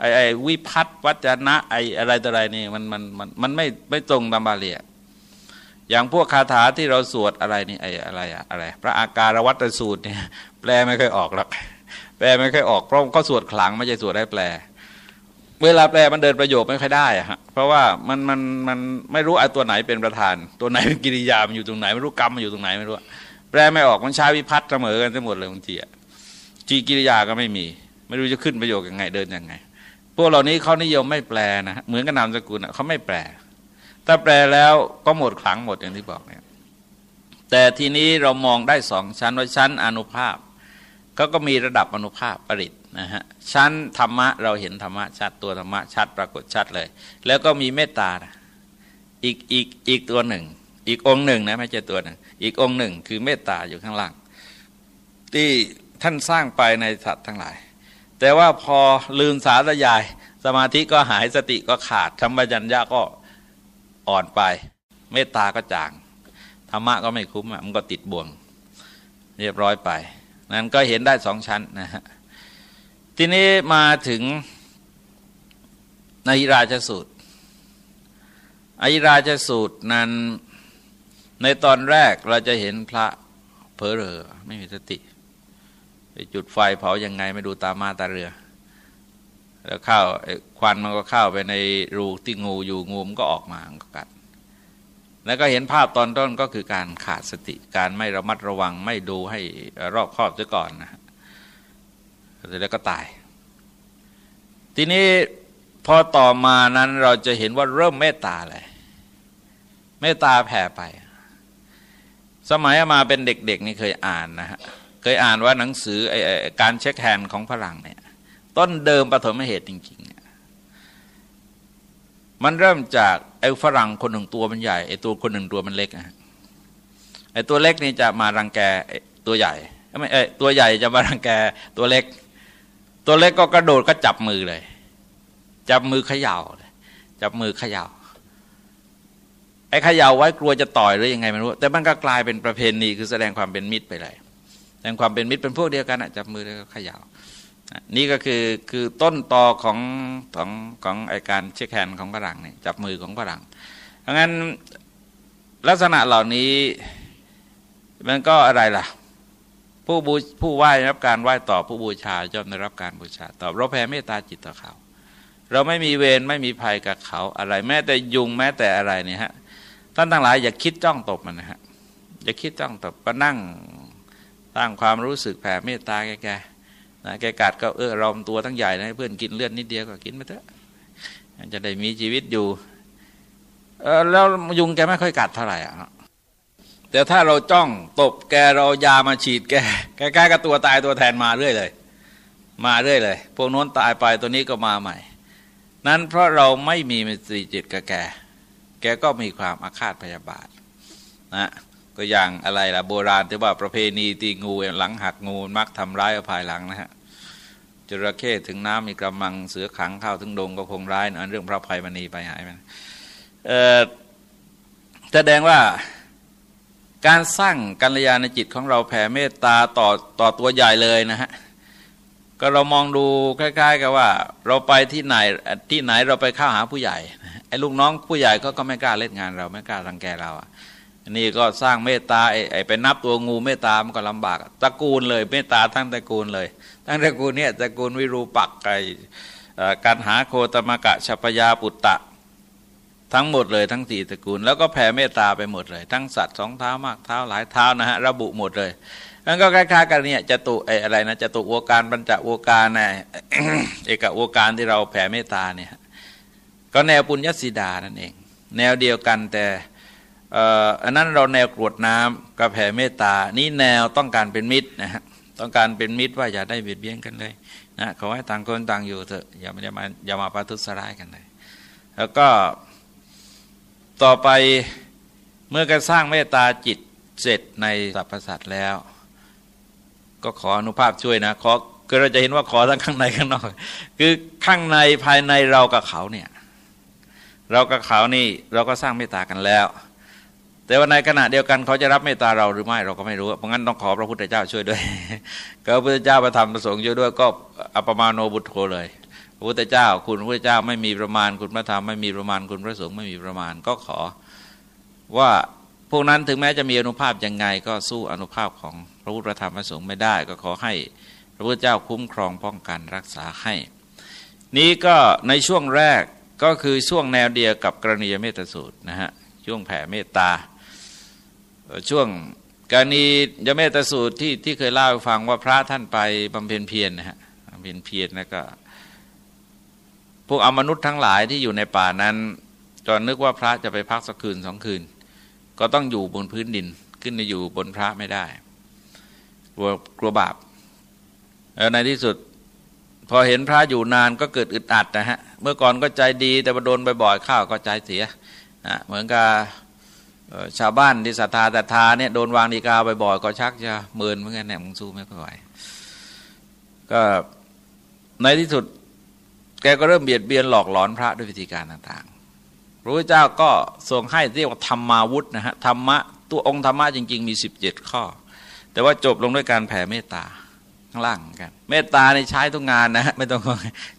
[SPEAKER 1] ไอ้ไอวิพัฒน์วัจนะไออะไรต่ออะไรนี่มันมันมันมันไม่ไม่ตรงตามบาลีอ อย่างพวกคาถาที่เราสวดอะไรนี่ไออะไรอะอะไร พระอาการวัตสูตรเนี่ยแปลไม่เคยออกหรอกแปลไม่เคยออกเพราะเขาสวดขลังไม่ใช่สวดให้แปล เวลาแปลมันเดินประโยคไม่ค่อยได้อะฮะเพราะว่ามันมันมันไม่รู้ไอ้ตัวไหนเป็นประธาน ตัวไหนเป็นกิริยามันอยู่ตรงไหนไม่รู้กรรมมันอยู่ตรงไหนไม่รู้แปลไม่ออกมันใช้วิพัฒน์เสมอกันทั้งหมดเลยบางทีอะจีกิริยาก็ไม่มี ไม่รู้จะขึ้นประโยคยังไงเดินยังไง พวกเหล่านี้เขานิยมไม่แปลนะเหมือนกับนามสกุลเขาไม่แปล ถ้าแปลแล้วก็หมดขลังหมดอย่างที่บอกเนี่ยแต่ทีนี้เรามองได้สองชั้นว่าชั้นอนุภาพเขาก็มีระดับอนุภาพปริตนะฮะชั้นธรรมะเราเห็นธรรมะชัดตัวธรรมะชัดปรากฏชัดเลย แล้วก็มีเมตตาอีกอีกอีกตัวหนึ่ง อีกองค์หนึ่งนะไม่ใช่ตัวหนึ่งอีกองค์หนึ่งคือเมตตาอยู่ข้างล่าง ที่ท่านสร้างไปในสัตว์ทั้งหลาย แต่ว่าพอลืมสาธยาย สมาธิก็หายสติก็ขาดธรรมจัญญาก็ อ่อนไป เมตตาก็จางธรรมะก็ไม่คุ้มมันก็ติดบ่วง เรียบร้อยไป นั้นก็เห็นได้สองชั้นนะฮะทีนี้มาถึงในราชสูตรอายราชสูตรนั้นในตอนแรกเราจะเห็นพระเพอเรอไม่มีสติไปจุดไฟเผายังไงไม่ดูตามาตาเรือ แล้วเข้าควันมันก็เข้าไปในรูที่งูอยู่งูมันก็ออกมาก็กัด แล้วก็เห็นภาพตอนต้นก็คือการขาดสติการไม่ระมัดระวังไม่ดูให้รอบครอบซะก่อนนะแล้วก็ตาย ทีนี้พอต่อมานั้นเราจะเห็นว่าเริ่มเมตตาเลยเมตตาแผ่ไป สมัยมาเป็นเด็กๆนี่เคยอ่านนะฮะเคยอ่านว่าหนังสือไอการเช็คแฮนด์ของฝรั่งเนี่ย ต้นเดิมปฐมเหตุจริงๆเนี่ยมันเริ่มจากไอ้ฝรั่งคนหนึ่งตัวมันใหญ่ไอ้ตัวคนหนึ่งตัวมันเล็กอะไอ้ตัวเล็กนี่จะมารังแกตัวใหญ่ไม่ไอ้ตัวใหญ่จะมารังแกตัวเล็ก ตัวเล็กก็กระโดดก็จับมือเลย จับมือเขย่าจับมือเขย่าไอ้เขย่าไว้กลัวจะต่อยหรือยังไงไม่รู้ แต่มันก็กลายเป็นประเพณีคือแสดงความเป็นมิตรไปเลยแสดงความเป็นมิตรเป็นพวกเดียวกันจับมือแล้วก็ขย่าว นี่ก็คือคือต้นตอของของของไอการเช็คแฮนของฝรั่งนี่ยจับมือของฝรั่งเพราะงั้นลักษณะเหล่านี้มันก็อะไรล่ะ ผู้บูผู้ไหว้รับการไหว้ตอบผู้บูชาย่อมได้รับการบูชาตอบเราแผ่เมตตาจิตต่อเขา เราไม่มีเวรไม่มีภัยกับเขาอะไร แม้แต่ยุงแม้แต่อะไรเนี่ยฮะท่านทั้งหลายอย่าคิดจ้องตบมันนะฮะอย่าคิดจ้องตบก็นั่งตั้งความรู้สึกแผ่เมตตาแกแก นะแกกัดก็เออรอมตัวทั้งใหญ่นะเพื่อนกินเลือดนิดเดียวก็กินไปเถอะจะได้มีชีวิตอยู่เออแล้วยุงแกไม่ค่อยกัดเท่าไหร่อะแต่ถ้าเราจ้องตบแกเรายามาฉีดแกใกล้ๆกับตัวตายตัวแทนมาเรื่อยเลย มาเรื่อยเลย พวกโน้นตายไปตัวนี้ก็มาใหม่ นั้นเพราะเราไม่มีมตรีจิตกับแก แกก็มีความอาฆาตพยาบาทนะก็อย่างอะไรล่ะโบราณที่ว่าประเพณีตีงูหลังหักงูมักทำร้ายภายหลังนะฮะ จระเข้ถึงน้ำมีกำมังเสือขังข้าวถึงดงก็คงร้ายนะเรื่องพระภัยมณีไปหายไปแสดงว่าการสร้างกัลยาณจิตของเราแผ่เมตตาต่อต่อตัวใหญ่เลยนะฮะก็เรามองดูคล้าย ๆ กับว่า เราไปที่ไหนที่ไหนเราไปเข้าหาผู้ใหญ่ไอ้ลูกน้องผู้ใหญ่ก็ก็ไม่กล้าเล่นงานเราไม่กล้ารังแกเราอะ นี่ก็สร้างเมตตาไอ้ไปนับตัวงูเมตตามันก็ลำบากตระกูลเลยเมตตาทั้งตระกูลเลย ทั้งตระกูลเนี่ยตระกูลวิรูปักไก่การหาโคตมกะชัพยาปุตตะ ทั้งหมดเลยทั้งสี่ตระกูล แล้วก็แผ่เมตตาไปหมดเลย ทั้งสัตว์สองเท้ามากเท้าหลายเท้านะฮะระบุหมดเลยนั่นก็คล้ายๆกันเนี่ยจะตุไอ้อะไรนะจะตุวการบรรจวการนะเอกวการที่เราแผ่เมตตาเนี่ยก็แนวปุญญสิดานั่นเอง แนวเดียวกันแต่ อันนั้นเราแนวกรวดน้ำกับแผ่เมตตา นี่แนวต้องการเป็นมิตรนะฮะต้องการเป็นมิตรว่าอย่าได้เบียดเบียนกันเลยนะขอให้ต่างคนต่างอยู่เถอะอย่ามาอย่ามาอย่ามาประทุษร้ายกันเลยแล้วก็ต่อไปเมื่อการสร้างเมตตาจิตเสร็จในสรรพสัตว์แล้ว ก็ขออนุภาพช่วยนะขอก็เราจะเห็นว่าขอทั้งข้างในข้างนอก คือข้างในภายในเรากับเขาเนี่ยเรากับเขานี่เราก็สร้างเมตตากันแล้ว แต่ว่าในขณะเดียวกันเขาจะรับเมตตาเราหรือไม่เราก็ไม่รู้ เพราะงั้นต้องขอพระพุทธเจ้าช่วยด้วย ก็พระพุทธเจ้าประทำประสงค์ช่วยด้วยก็อัปมาโนบุตโธเลยพระพุทธเจ้า คุณพระพุทธเจ้าไม่มีประมาณคุณพระธรรมไม่มีประมาณคุณพระสงฆ์ไม่มีประมาณก็ขอว่าพวกนั้นถึงแม้จะมีอนุภาพยังไง ก็สู้อนุภาพของพระพุทธธรรมพระสงฆ์ไม่ได้ ก็ขอให้พระพุทธเจ้าคุ้มครองป้องกันรักษาให้ นี้ก็ในช่วงแรกก็คือช่วงแนวเดียวกับกรณียเมตสูตรนะฮะช่วงแผ่เมตตา ช่วงกรณียเมตสูตรที่ที่เคยเล่าให้ฟังว่าพระท่านไปบำเพ็ญเพียรนะฮะบำเพ็ญเพียรแล้วก็พวกอมนุษย์ทั้งหลายที่อยู่ในป่านั้นตอนนึกว่าพระจะไปพักสักคืนสองคืน ก็ต้องอยู่บนพื้นดินขึ้นไปอยู่บนพระไม่ได้กลัวกลัวบาปแล้วในที่สุด พอเห็นพระอยู่นานก็เกิดอึดอัดนะฮะเมื่อก่อนก็ใจดีแต่มาโดนบ่อยๆข้าวก็ใจเสียนะเหมือนกับ ชาวบ้านที่ศรัทธาแต่ทาเนี่ยโดนวางดีกาบ่อยๆก็ชักจะเมินเหมือนกันเนี่ยมึงสู้ไม่ค่อยไหวก็ในที่สุดแกก็เริ่มเบียดเบียนหลอกหลอนพระด้วยวิธีการต่างๆพระพุทธเจ้าก็ทรงให้เรียกว่าธรรมาวุธนะฮะธรรมะตัวองค์ธรรมะจริง ๆ มี 17 ข้อ แต่ว่าจบลงด้วยการแผ่เมตตาข้างล่างกัน เมตตาในใช้ทุกงานนะฮะไม่ต้อง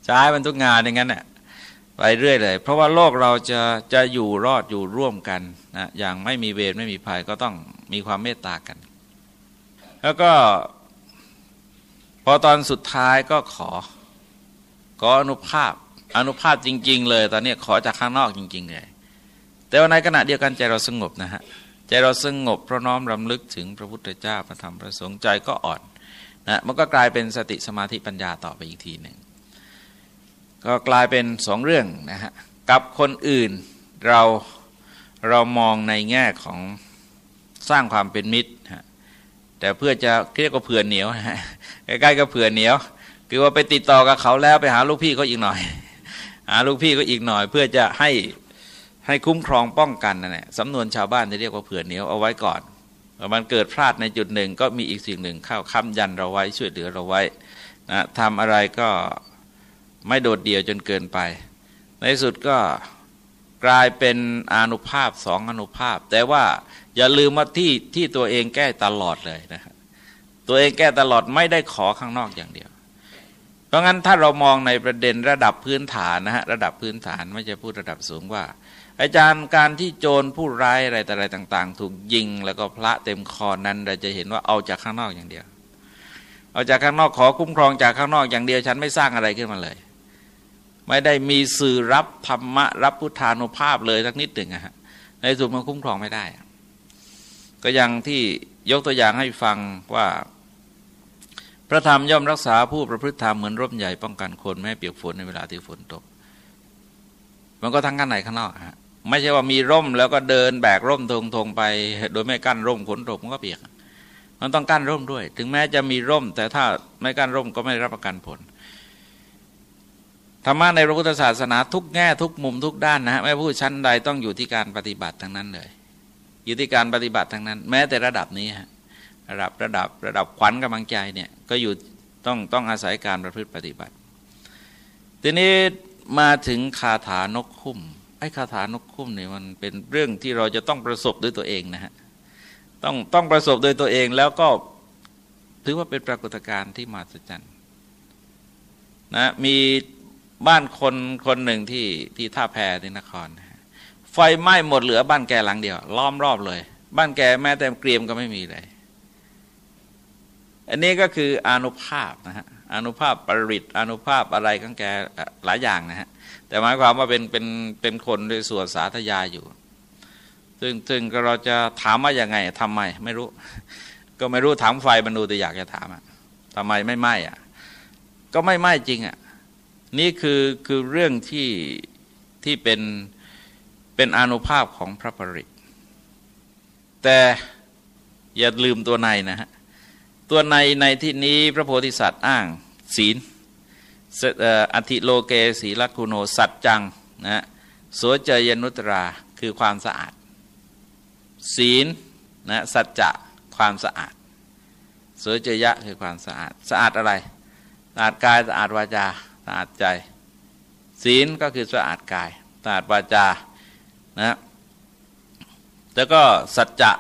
[SPEAKER 1] ใช้มันทุกงานอย่างนั้นน่ะ ไปเรื่อยเลย เพราะว่าโลกเราจะจะอยู่รอดอยู่ร่วมกันนะอย่างไม่มีเวรไม่มีภัยก็ต้องมีความเมตตากัน แล้วก็พอตอนสุดท้ายก็ขอ ขออนุภาพอนุภาพจริง ๆ เลย ตอนนี้ขอจากข้างนอกจริง ๆ เลย แต่ว่าในขณะเดียวกันใจเราสงบนะฮะใจเราสงบเพราะน้อมรำลึกถึงพระพุทธเจ้าพระธรรมพระสงฆ์ใจก็อ่อนนะมันก็กลายเป็นสติสมาธิปัญญาต่อไปอีกทีหนึ่ง ก็กลายเป็นสองเรื่องนะฮะกับคนอื่นเราเรามองในแง่ของสร้างความเป็นมิตรแต่เพื่อจะเรียกว่าเผื่อเหนียวใกล้ๆก็เผื่อเหนียว คือว่าไปติดต่อกับเขาแล้วไปหาลูกพี่เขาอีกหน่อย หาลูกพี่ก็อีกหน่อย เพื่อจะให้ให้คุ้มครองป้องกันนั่นแหละสำนวนชาวบ้านที่เรียกว่าเผื่อเหนียวเอาไว้ก่อนมันเกิดพลาดในจุดหนึ่งก็มีอีกสิ่งหนึ่งเข้าค้ำยันเราไว้ช่วยเหลือเราไว้นะทำอะไรก็ ไม่โดดเดี่ยวจนเกินไป ในสุดก็กลายเป็นอนุภาพสองอนุภาพ แต่ว่าอย่าลืมว่าที่ที่ตัวเองแก้ตลอดเลยนะครับตัวเองแก้ตลอดไม่ได้ขอข้างนอกอย่างเดียว เพราะงั้นถ้าเรามองในประเด็นระดับพื้นฐานนะฮะระดับพื้นฐานไม่จะพูดระดับสูงว่า อาจารย์การที่โจรผู้ร้ายอะไรแต่อะไรต่าง ๆ ถูกยิงแล้วก็พระเต็มคอนั้นเราจะเห็นว่าเอาจากข้างนอกอย่างเดียว เอาจากข้างนอกขอคุ้มครองจากข้างนอกอย่างเดียว ฉันไม่สร้างอะไรขึ้นมาเลย ไม่ได้มีสื่อรับธรรมะรับพุทธานุภาพเลยสักนิดหนึ่งอะฮะในสุดมันคุ้มครองไม่ได้ ก็อย่างที่ยกตัวอย่างให้ฟังว่า พระธรรมย่อมรักษาผู้ประพฤติธรรมเหมือนร่มใหญ่ป้องกันคนไม่ให้เปียกฝนในเวลาที่ฝนตก มันก็ทั้งข้างในข้างนอกฮะไม่ใช่ว่ามีร่มแล้วก็เดินแบกร่มทงทงไป โดยไม่กั้นร่มฝนตกมันก็เปียกมันต้องกั้นร่มด้วย ถึงแม้จะมีร่ม แต่ถ้าไม่กั้นร่มก็ไม่รับประกันผล ธรรมะในพระพุทธศาสนาทุกแง่ทุกมุมทุกด้านนะฮะไม่พูดชั้นใดต้องอยู่ที่การปฏิบัติทั้งนั้นเลย อยู่ที่การปฏิบัติทั้งนั้น แม้แต่ระดับนี้ฮะระดับระดับระดับขวัญกำลังใจเนี่ยก็อยู่ต้องต้องอาศัยการประพฤติปฏิบัติ ทีนี้มาถึงคาถานกคุ้มไอ้คาถานกคุ้มเนี่ยมันเป็นเรื่องที่เราจะต้องประสบด้วยตัวเองนะฮะต้องต้องประสบโดยตัวเองแล้วก็ถือว่าเป็นปรากฏการณ์ที่มหัศจรรย์นะมี บ้านคนคนหนึ่งที่ที่ท่าแพที่นคร ไฟไหม้หมดเหลือบ้านแกหลังเดียว ล้อมรอบเลย บ้านแกแม้แต่เกรียมก็ไม่มีเลย อันนี้ก็คืออนุภาพนะฮะอนุภาพปริตอนุภาพอะไรของแกหลายอย่างนะฮะแต่หมายความว่าเป็นเป็นเป็นคนโดยส่วนสาธยายอยู่ ซึ่งซึ่งเราจะถามว่ายังไงทำไม ไม่รู้ ก็ไม่รู้ถามไฟมันดูแต่อยากจะถามอะทำไมไม่ไหม้อะก็ไม่ไหม้จริงอะ นี่คือคือเรื่องที่ที่เป็นเป็นอนุภาพของพระปริตแต่อย่าลืมตัวในนะฮะ ตัวในในที่นี้พระโพธิสัตว์อ้างศีลอธิโลเกศีลคุโนสัจจังนะโสเจยนุตราคือความสะอาด ศีลนะสัจจะความสะอาดโสเจยะคือความสะอาด สะอาดอะไร สะอาดกายสะอาดวาจาะอาดใจ ศีลก็คือสะอาดกายสะอาดวาจานะแล้วก็สัจจะ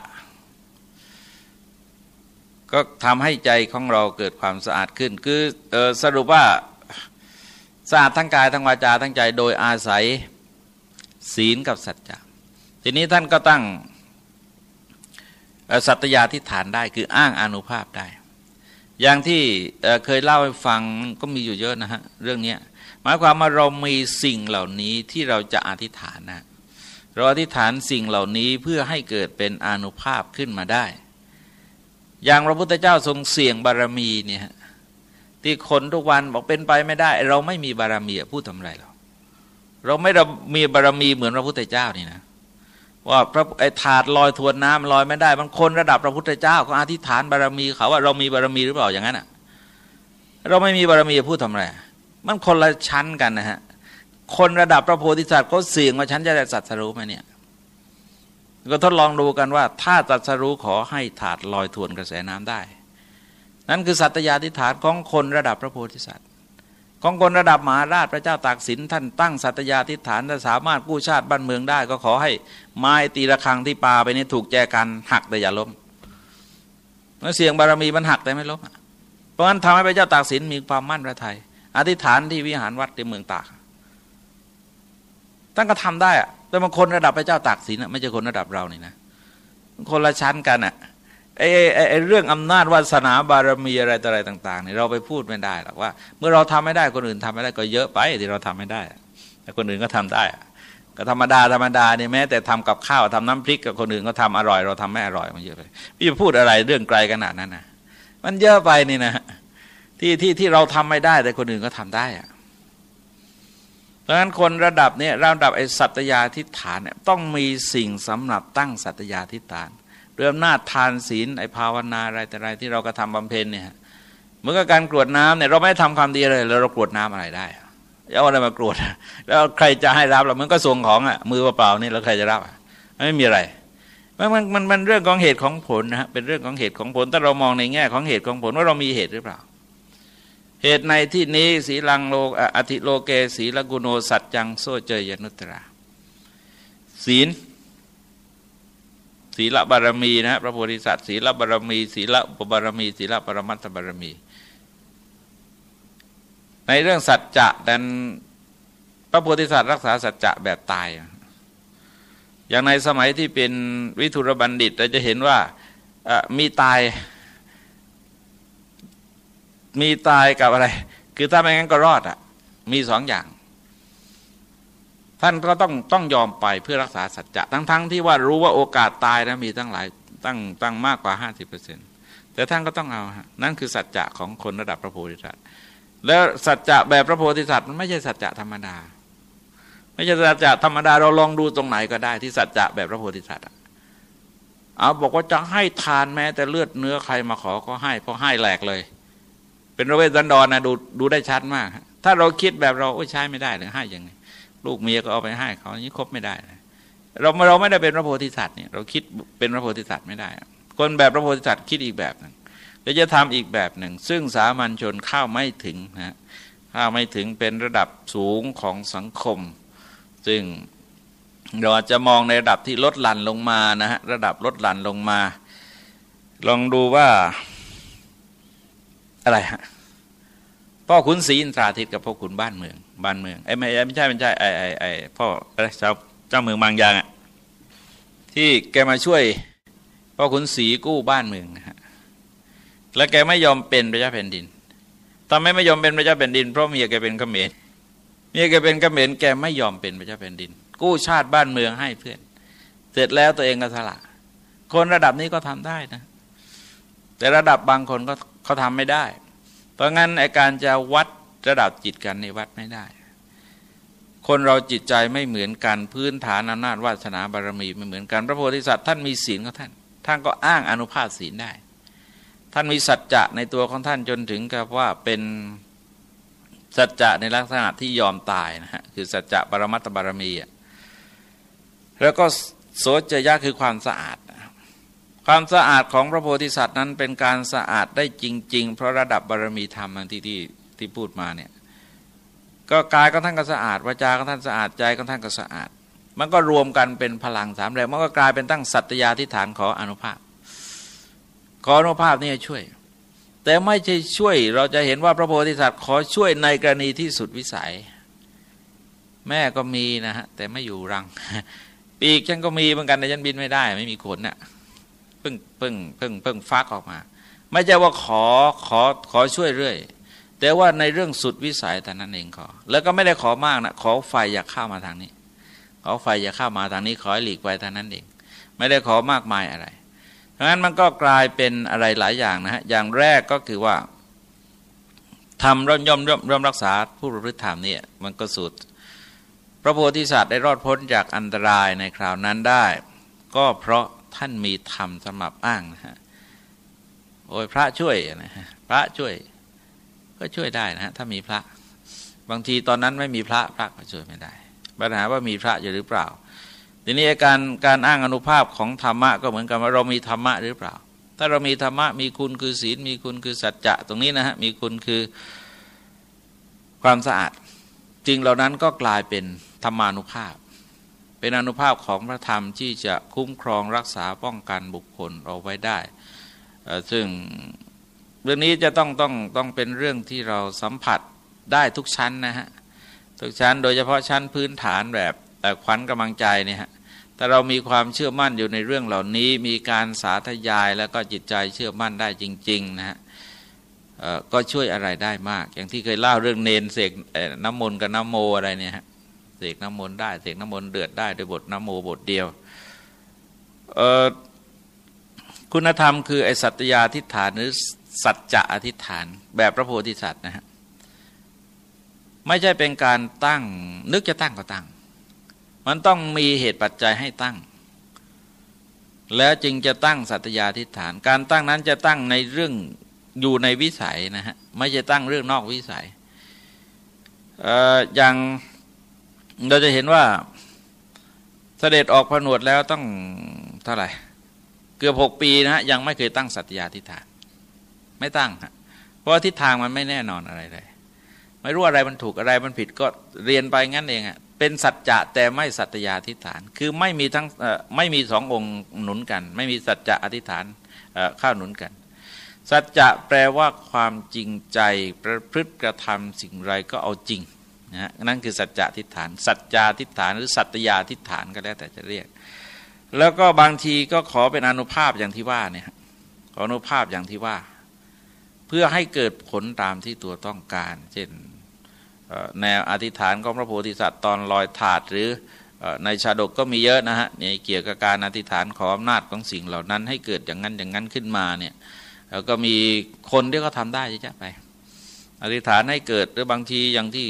[SPEAKER 1] ก็ทำให้ใจของเราเกิดความสะอาดขึ้น คืออสรุปว่าสะอาดทั้งกายทั้งวาจาทั้งใจโดยอาศัยศีลกับสัจจะทีนี้ท่านก็ตั้งสัตยาทิฐานได้คืออ้างอนุภาพได้ อย่างที่เคยเล่าให้ฟังก็มีอยู่เยอะนะฮะเรื่องนี้หมายความว่าเรามีสิ่งเหล่านี้ที่เราจะอธิษฐานนะเราอธิษฐานสิ่งเหล่านี้เพื่อให้เกิดเป็นอนุภาพขึ้นมาได้ อย่างพระพุทธเจ้าทรงเสี่ยงบารมีเนี่ยที่คนทุกวันบอกเป็นไปไม่ได้ เราไม่มีบารมีพูดทำไรเราเราไม่เรามีบารมีเหมือนพระพุทธเจ้านี่นะ ว่าพระไอถาดลอยทวนน้ำลอยไม่ได้บางคนระดับพระพุทธเจ้าก็อธิษฐานบารมีเขาว่าเรามีบารมีหรือเปล่าอย่างนั้นอะเราไม่มีบารมีพูดทำไรมันคนละชั้นกันนะฮะคนระดับพระโพธิสัตว์เขาเสี่ยงว่าฉันจะได้สัตรู้ไหมเนี่ยก็ทดลองดูกันว่า ถ้าสัตรู้ขอให้ถาดลอยทวนกระแสน้ำได้ นั่นคือสัตยาธิฐานของคนระดับพระโพธิสัตว์ ของคนระดับมหาราชพระเจ้าตากสินท่านตั้งสัตยาธิฐานถ้าสามารถกู้ชาติบ้านเมืองได้ ก็ขอให้ไม้ตีระฆังที่ปาไปนี้ถูกแจกันหักแต่อย่าล้มเมื่อเสียงบารมีมันหักแต่ไม่ล้มเพราะฉะนั้นทำให้พระเจ้าตากสินมีความมั่นพระทัยอธิษฐานที่วิหารวัดในเมืองตากท่านก็ทำได้อะแต่บางคนระดับพระเจ้าตากสินไม่ใช่คนระดับเรานี่นะคนละชั้นกันอะ ไอ้ไอ้เรื่องอำนาจวาสนาบารมีอะไรต่ออะไรต่างๆเนี่ยเราไปพูดไม่ได้หรอกว่า เมื่อเราทำไม่ได้คนอื่นทำไม่ได้ก็เยอะไปที่เราทำไม่ได้ แต่คนอื่นก็ทำได้ ก็ธรรมดาธรรมดาเนี่ยแม้แต่ทำกับข้าวทำน้ำพริกกับคนอื่นก็ทำอร่อย เราทำไม่อร่อยมันเยอะไปพี่จะพูดอะไรเรื่องไกลขนาดนั้นนะมันเยอะไปนี่นะที่ที่ที่เราทำไม่ได้ แต่คนอื่นก็ทำได้อะเพราะฉะนั้นคนระดับเนี้ระดับไอ้สัตยาทิฏฐานเนี่ยต้องมีสิ่งสำหรับตั้งสัตยาทิฏฐาน เรื่องหน้าทานศีลไอภาวนาอะไรแต่อะไรที่เรากระทำบำเพ็ญเนี่ยเมื่อก,การกรวดน้ำเนี่ยเราไม่ทำความดีเลยแล้วเรากรวดน้ำอะไรได้เอาอะไรมากรวด แล้วใครจะให้รับเรามันก็ส่งของอะมือเปล่าๆนี่แล้วใครจะรับไม่มีอะไรมันมันมันเรื่องของเหตุของผลนะฮะเป็นเรื่องของเหตุของผลถ้าเรามองในแง่ของเหตุของผลว่าเรามีเหตุหรือเปล่า เหตุในที่นี้สีลังโลอธิโลเกสีลกุโนสัจจังโซเจยนุตรา ศีล ศีลบารมีนะพระโพธิสัตว์ศีลบารมีศีลปบารมีศีลปรมัตถบารมี ในเรื่องสัจจะนั้นพระโพธิสัตว์รักษาสัจจะแบบตาย อย่างในสมัยที่เป็นวิทุรบัณฑิตเราจะเห็นว่ามีตาย มีตายกับอะไร คือถ้าไม่งั้นก็รอดอะมีสองอย่าง ท่านก็ต้องต้องยอมไปเพื่อรักษาสัจจะทั้งๆทที่ว่ารู้ว่าโอกาสตายนะมีตั้งหลายตั้งตั้งมากกว่าห้าสิบเปอร์เซ็นต์แต่ท่านก็ต้องเอาฮะนั่นคือสัจจะของคนระดับพระโพธิสัตว์แล้วสัจจะแบบพระโพธิสัตว์มันไม่ใช่สัจจะธรรมดา ไม่ใช่สัจจะธรรมดาเราลองดูตรงไหนก็ได้ที่สัจจะแบบพระโพธิสัตว์เอาบอกว่าจะให้ทานแม้แต่เลือดเนื้อใครมาขอก็ให้เพราะให้แหลกเลย เป็นระเวสันดรนนะดูดูได้ชัดมาก ถ้าเราคิดแบบเราโอ้ใช้ไม่ได้เลยให้ยังไง ลูกเมียก็เอาไปให้เขาอย่างนี้ครบไม่ได้เราเราไม่ได้เป็นพระโพธิสัตว์เนี่ยเราคิดเป็นพระโพธิสัตว์ไม่ได้ คนแบบพระโพธิสัตว์คิดอีกแบบหนึ่งแล้วจะทำอีกแบบหนึ่ง ซึ่งสามัญชนเข้าไม่ถึงนะเข้าไม่ถึงเป็นระดับสูงของสังคม ซึ่งเราอาจจะมองในระดับที่ลดหลั่นลงมานะฮะระดับลดหลั่นลงมา ลองดูว่าอะไรฮะพ่อขุนศรีอินทราทิตกับพ่อขุนบ้านเมือง บ้านเมืองไอ้ไม่ไม่ใช่ไม่ใช่ไอ้ไอ้ไอ้พ่อเจ้าเจ้าเมืองบางอย่างอะที่แกมาช่วยพ่อขุนศรีกู้บ้านเมืองนะฮะแล้วแกไม่ยอมเป็นพระเจ้าแผ่นดินทำไมไม่ยอมเป็นพระเจ้าแผ่นดินเพราะเมียแกเป็นเขมรเมียแกเป็นเขมรแกไม่ยอมเป็นพระเจ้าแผ่นดิน กู้ชาติบ้านเมืองให้เพื่อน เสร็จแล้วตัวเองก็สละ คนระดับนี้ก็ทำได้นะ แต่ระดับบางคนก็เขาทำไม่ได้ เพราะงั้นไอการจะวัด ระดับจิตกันในวัดไม่ได้ คนเราจิตใจไม่เหมือนกันพื้นฐานอำนาจวาสนาบารมีไม่เหมือนกันพระโพธิสัตว์ท่านมีศีลของท่าน ท่านก็อ้างอนุภาพศีลได้ ท่านมีสัจจะในตัวของท่านจนถึงกับว่าเป็นสัจจะในลักษณะที่ยอมตายนะฮะคือสัจจะปรมัตถบารมีอะแล้วก็โสจยะคือความสะอาด ความสะอาดของพระโพธิสัตว์นั้นเป็นการสะอาดได้จริง ๆ เพราะระดับบารมีธรรมที่ที่ ที่พูดมาเนี่ยก็กายของท่านก็สะอาดวาจาก็ท่านสะอาดใจของท่านก็สะอาด มันก็รวมกันเป็นพลังสามแรงมันก็กลายเป็นตั้งสัตยาธิฐานขออนุภาพ ขออนุภาพนี่ช่วย แต่ไม่ใช่ช่วยเราจะเห็นว่าพระโพธิสัตว์ขอช่วยในกรณีที่สุดวิสัย แม่ก็มีนะฮะแต่ไม่อยู่รัง ปีกฉันก็มีเหมือนกันแต่ฉันบินไม่ได้ ไม่มีขนเนะ่ยเพิ่งเพิ่งเพิ่งเพิ่งฟักออกมา ไม่ใช่ว่าขอขอขอช่วยเรื่อย แต่ว่าในเรื่องสุดวิสัยแต่นั้นเองขอ แล้วก็ไม่ได้ขอมากนะขอไฟอย่าเข้ามาทางนี้ ขอไฟอย่าเข้ามาทางนี้ขอให้หลีกไปทางนั้นเอง ไม่ได้ขอมากมายอะไรเพราะฉะนั้นมันก็กลายเป็นอะไรหลายอย่างนะฮะอย่างแรกก็คือว่าทำร่อมย่อมร่อมรักษาผู้ประพฤติธรรมนี่มันก็สุด พระโพธิสัตว์ได้รอดพ้นจากอันตรายในคราวนั้นได้ ก็เพราะท่านมีธรรมสำหรับอ้างนะฮะโอ้ยพระช่วยนะฮะพระช่วย ก็ช่วยได้นะฮะถ้ามีพระ บางทีตอนนั้นไม่มีพระพระก็ช่วยไม่ได้ ปัญหาว่ามีพระอยู่หรือเปล่า ทีนี้การการอ้างอนุภาพของธรรมะก็เหมือนกันว่าเรามีธรรมะหรือเปล่า ถ้าเรามีธรรมะมีคุณคือศีลมีคุณคือสัจจะตรงนี้นะฮะมีคุณคือความสะอาดจริงเหล่านั้นก็กลายเป็นธรรมานุภาพ เป็นอนุภาพของพระธรรมที่จะคุ้มครองรักษาป้องกันบุคคลเอาไว้ได้ ซึ่ง เรื่องนี้จะต้องต้องต้องเป็นเรื่องที่เราสัมผัสได้ทุกชั้นนะฮะทุกชั้น โดยเฉพาะชั้นพื้นฐานแบบแต่ขวัญกำลังใจเนี่ยฮะถ้าเรามีความเชื่อมั่นอยู่ในเรื่องเหล่านี้ มีการสาธยายแล้วก็จิตใจเชื่อมั่นได้จริง ๆ นะฮะก็ช่วยอะไรได้มาก อย่างที่เคยเล่าเรื่องเนนเสกน้ำมนต์กับน้ำโมอะไรเนี่ยฮะเสกน้ำมนต์ได้เสกน้ำมนต์เดือดได้โดยบทน้ำโมบทเดียวคุณธรรมคือไอสัตยาทิฏฐานหรือ สัจจะอธิษฐานแบบพระโพธิสัตว์นะฮะไม่ใช่เป็นการตั้งนึกจะตั้งก็ตั้ง มันต้องมีเหตุปัจจัยให้ตั้ง แล้วจึงจะตั้งสัตยาธิษฐาน การตั้งนั้นจะตั้งในเรื่องอยู่ในวิสัยนะฮะไม่จะตั้งเรื่องนอกวิสัยอย่างเราจะเห็นว่าเสด็จออกผนวดแล้วต้องเท่าไหร่ เกือบหกปีนะฮะยังไม่เคยตั้งสัตยาธิฐาน ไม่ตั้ง เพราะทิศทางมันไม่แน่นอนอะไรเลย ไม่รู้อะไรมันถูกอะไรมันผิดก็เรียนไปงั้นเองอะเป็นสัจจะแต่ไม่สัตยาธิฐาน คือไม่มีทั้งไม่มีสององค์หนุนกัน ไม่มีสัจจะอธิฐานข้าวหนุนกัน สัจจะแปลว่าความจริงใจประพฤติกระทำสิ่งไรก็เอาจริงนะนั่นคือสัจจะทิฏฐาน สัจจาทิฏฐาน หรือสัตยาทิฏฐานก็แล้วแต่จะเรียก แล้วก็บางทีก็ขอเป็นอนุภาพอย่างที่ว่าเนี่ยขออนุภาพอย่างที่ว่า เพื่อให้เกิดผลตามที่ตัวต้องการ เช่นแนวอธิษฐานของพระโพธิสัตว์ตอนลอยถาดหรือในชาดกก็มีเยอะนะฮะเนี่ยเกี่ยวกับการอธิษฐานขออำนาจของสิ่งเหล่านั้น ให้เกิดอย่างนั้นอย่างนั้นขึ้นมาเนี่ยแล้วก็มีคนที่เขาทาได้เยอะไป อธิษฐานให้เกิดหรือบางทีอย่างที่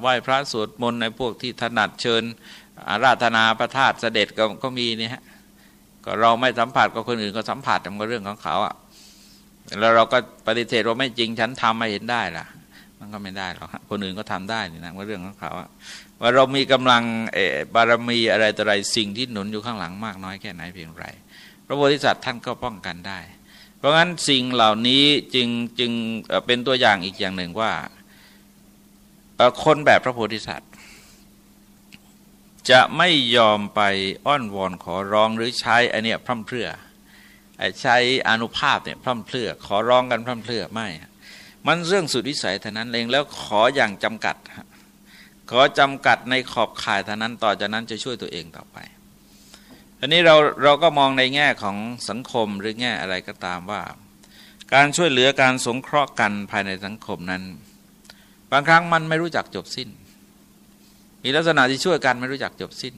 [SPEAKER 1] ไหว้พระสวดมนต์ในพวกที่ถนัดเชิญอาราธนาพระธาตุเสด็จก็ก็มีเนี่ยฮะก็เราไม่สัมผัสกับคนอื่นก็สัมผัสมันก็เรื่องของเขาอะ่ะ แล้วเราก็ปฏิเสธว่าไม่จริงฉันทำไม่เห็นได้ล่ะ มันก็ไม่ได้หรอกคนอื่นก็ทำได้นี่นะว่าเรื่องของเขาว่าเรามีกำลังเอบารมีอะไรต่ออะไรสิ่งที่หนุนอยู่ข้างหลังมากน้อยแค่ไหนเพียงไร พระโพธิสัตว์ท่านก็ป้องกันได้ เพราะงั้นสิ่งเหล่านี้จึงจึงเป็นตัวอย่างอีกอย่างหนึ่งว่าคนแบบพระโพธิสัตว์ จะไม่ยอมไปอ้อนวอนขอร้องหรือใช้อันเนี้ยพร่ำเพรื่อ ใช้อนุภาพเนี่ยพร่ำเพรื่อขอร้องกันพร่ำเพรื่อไม่ มันเรื่องสุดวิสัยเท่านั้นเองแล้วขออย่างจำกัด ขอจำกัดในขอบข่ายเท่านั้นต่อจากนั้นจะช่วยตัวเองต่อไป อันนี้เราเราก็มองในแง่ของสังคมหรือแง่อะไรก็ตามว่า การช่วยเหลือการสงเคราะห์กันภายในสังคมนั้น บางครั้งมันไม่รู้จักจบสิ้น มีลักษณะที่ช่วยกันไม่รู้จักจบสิ้น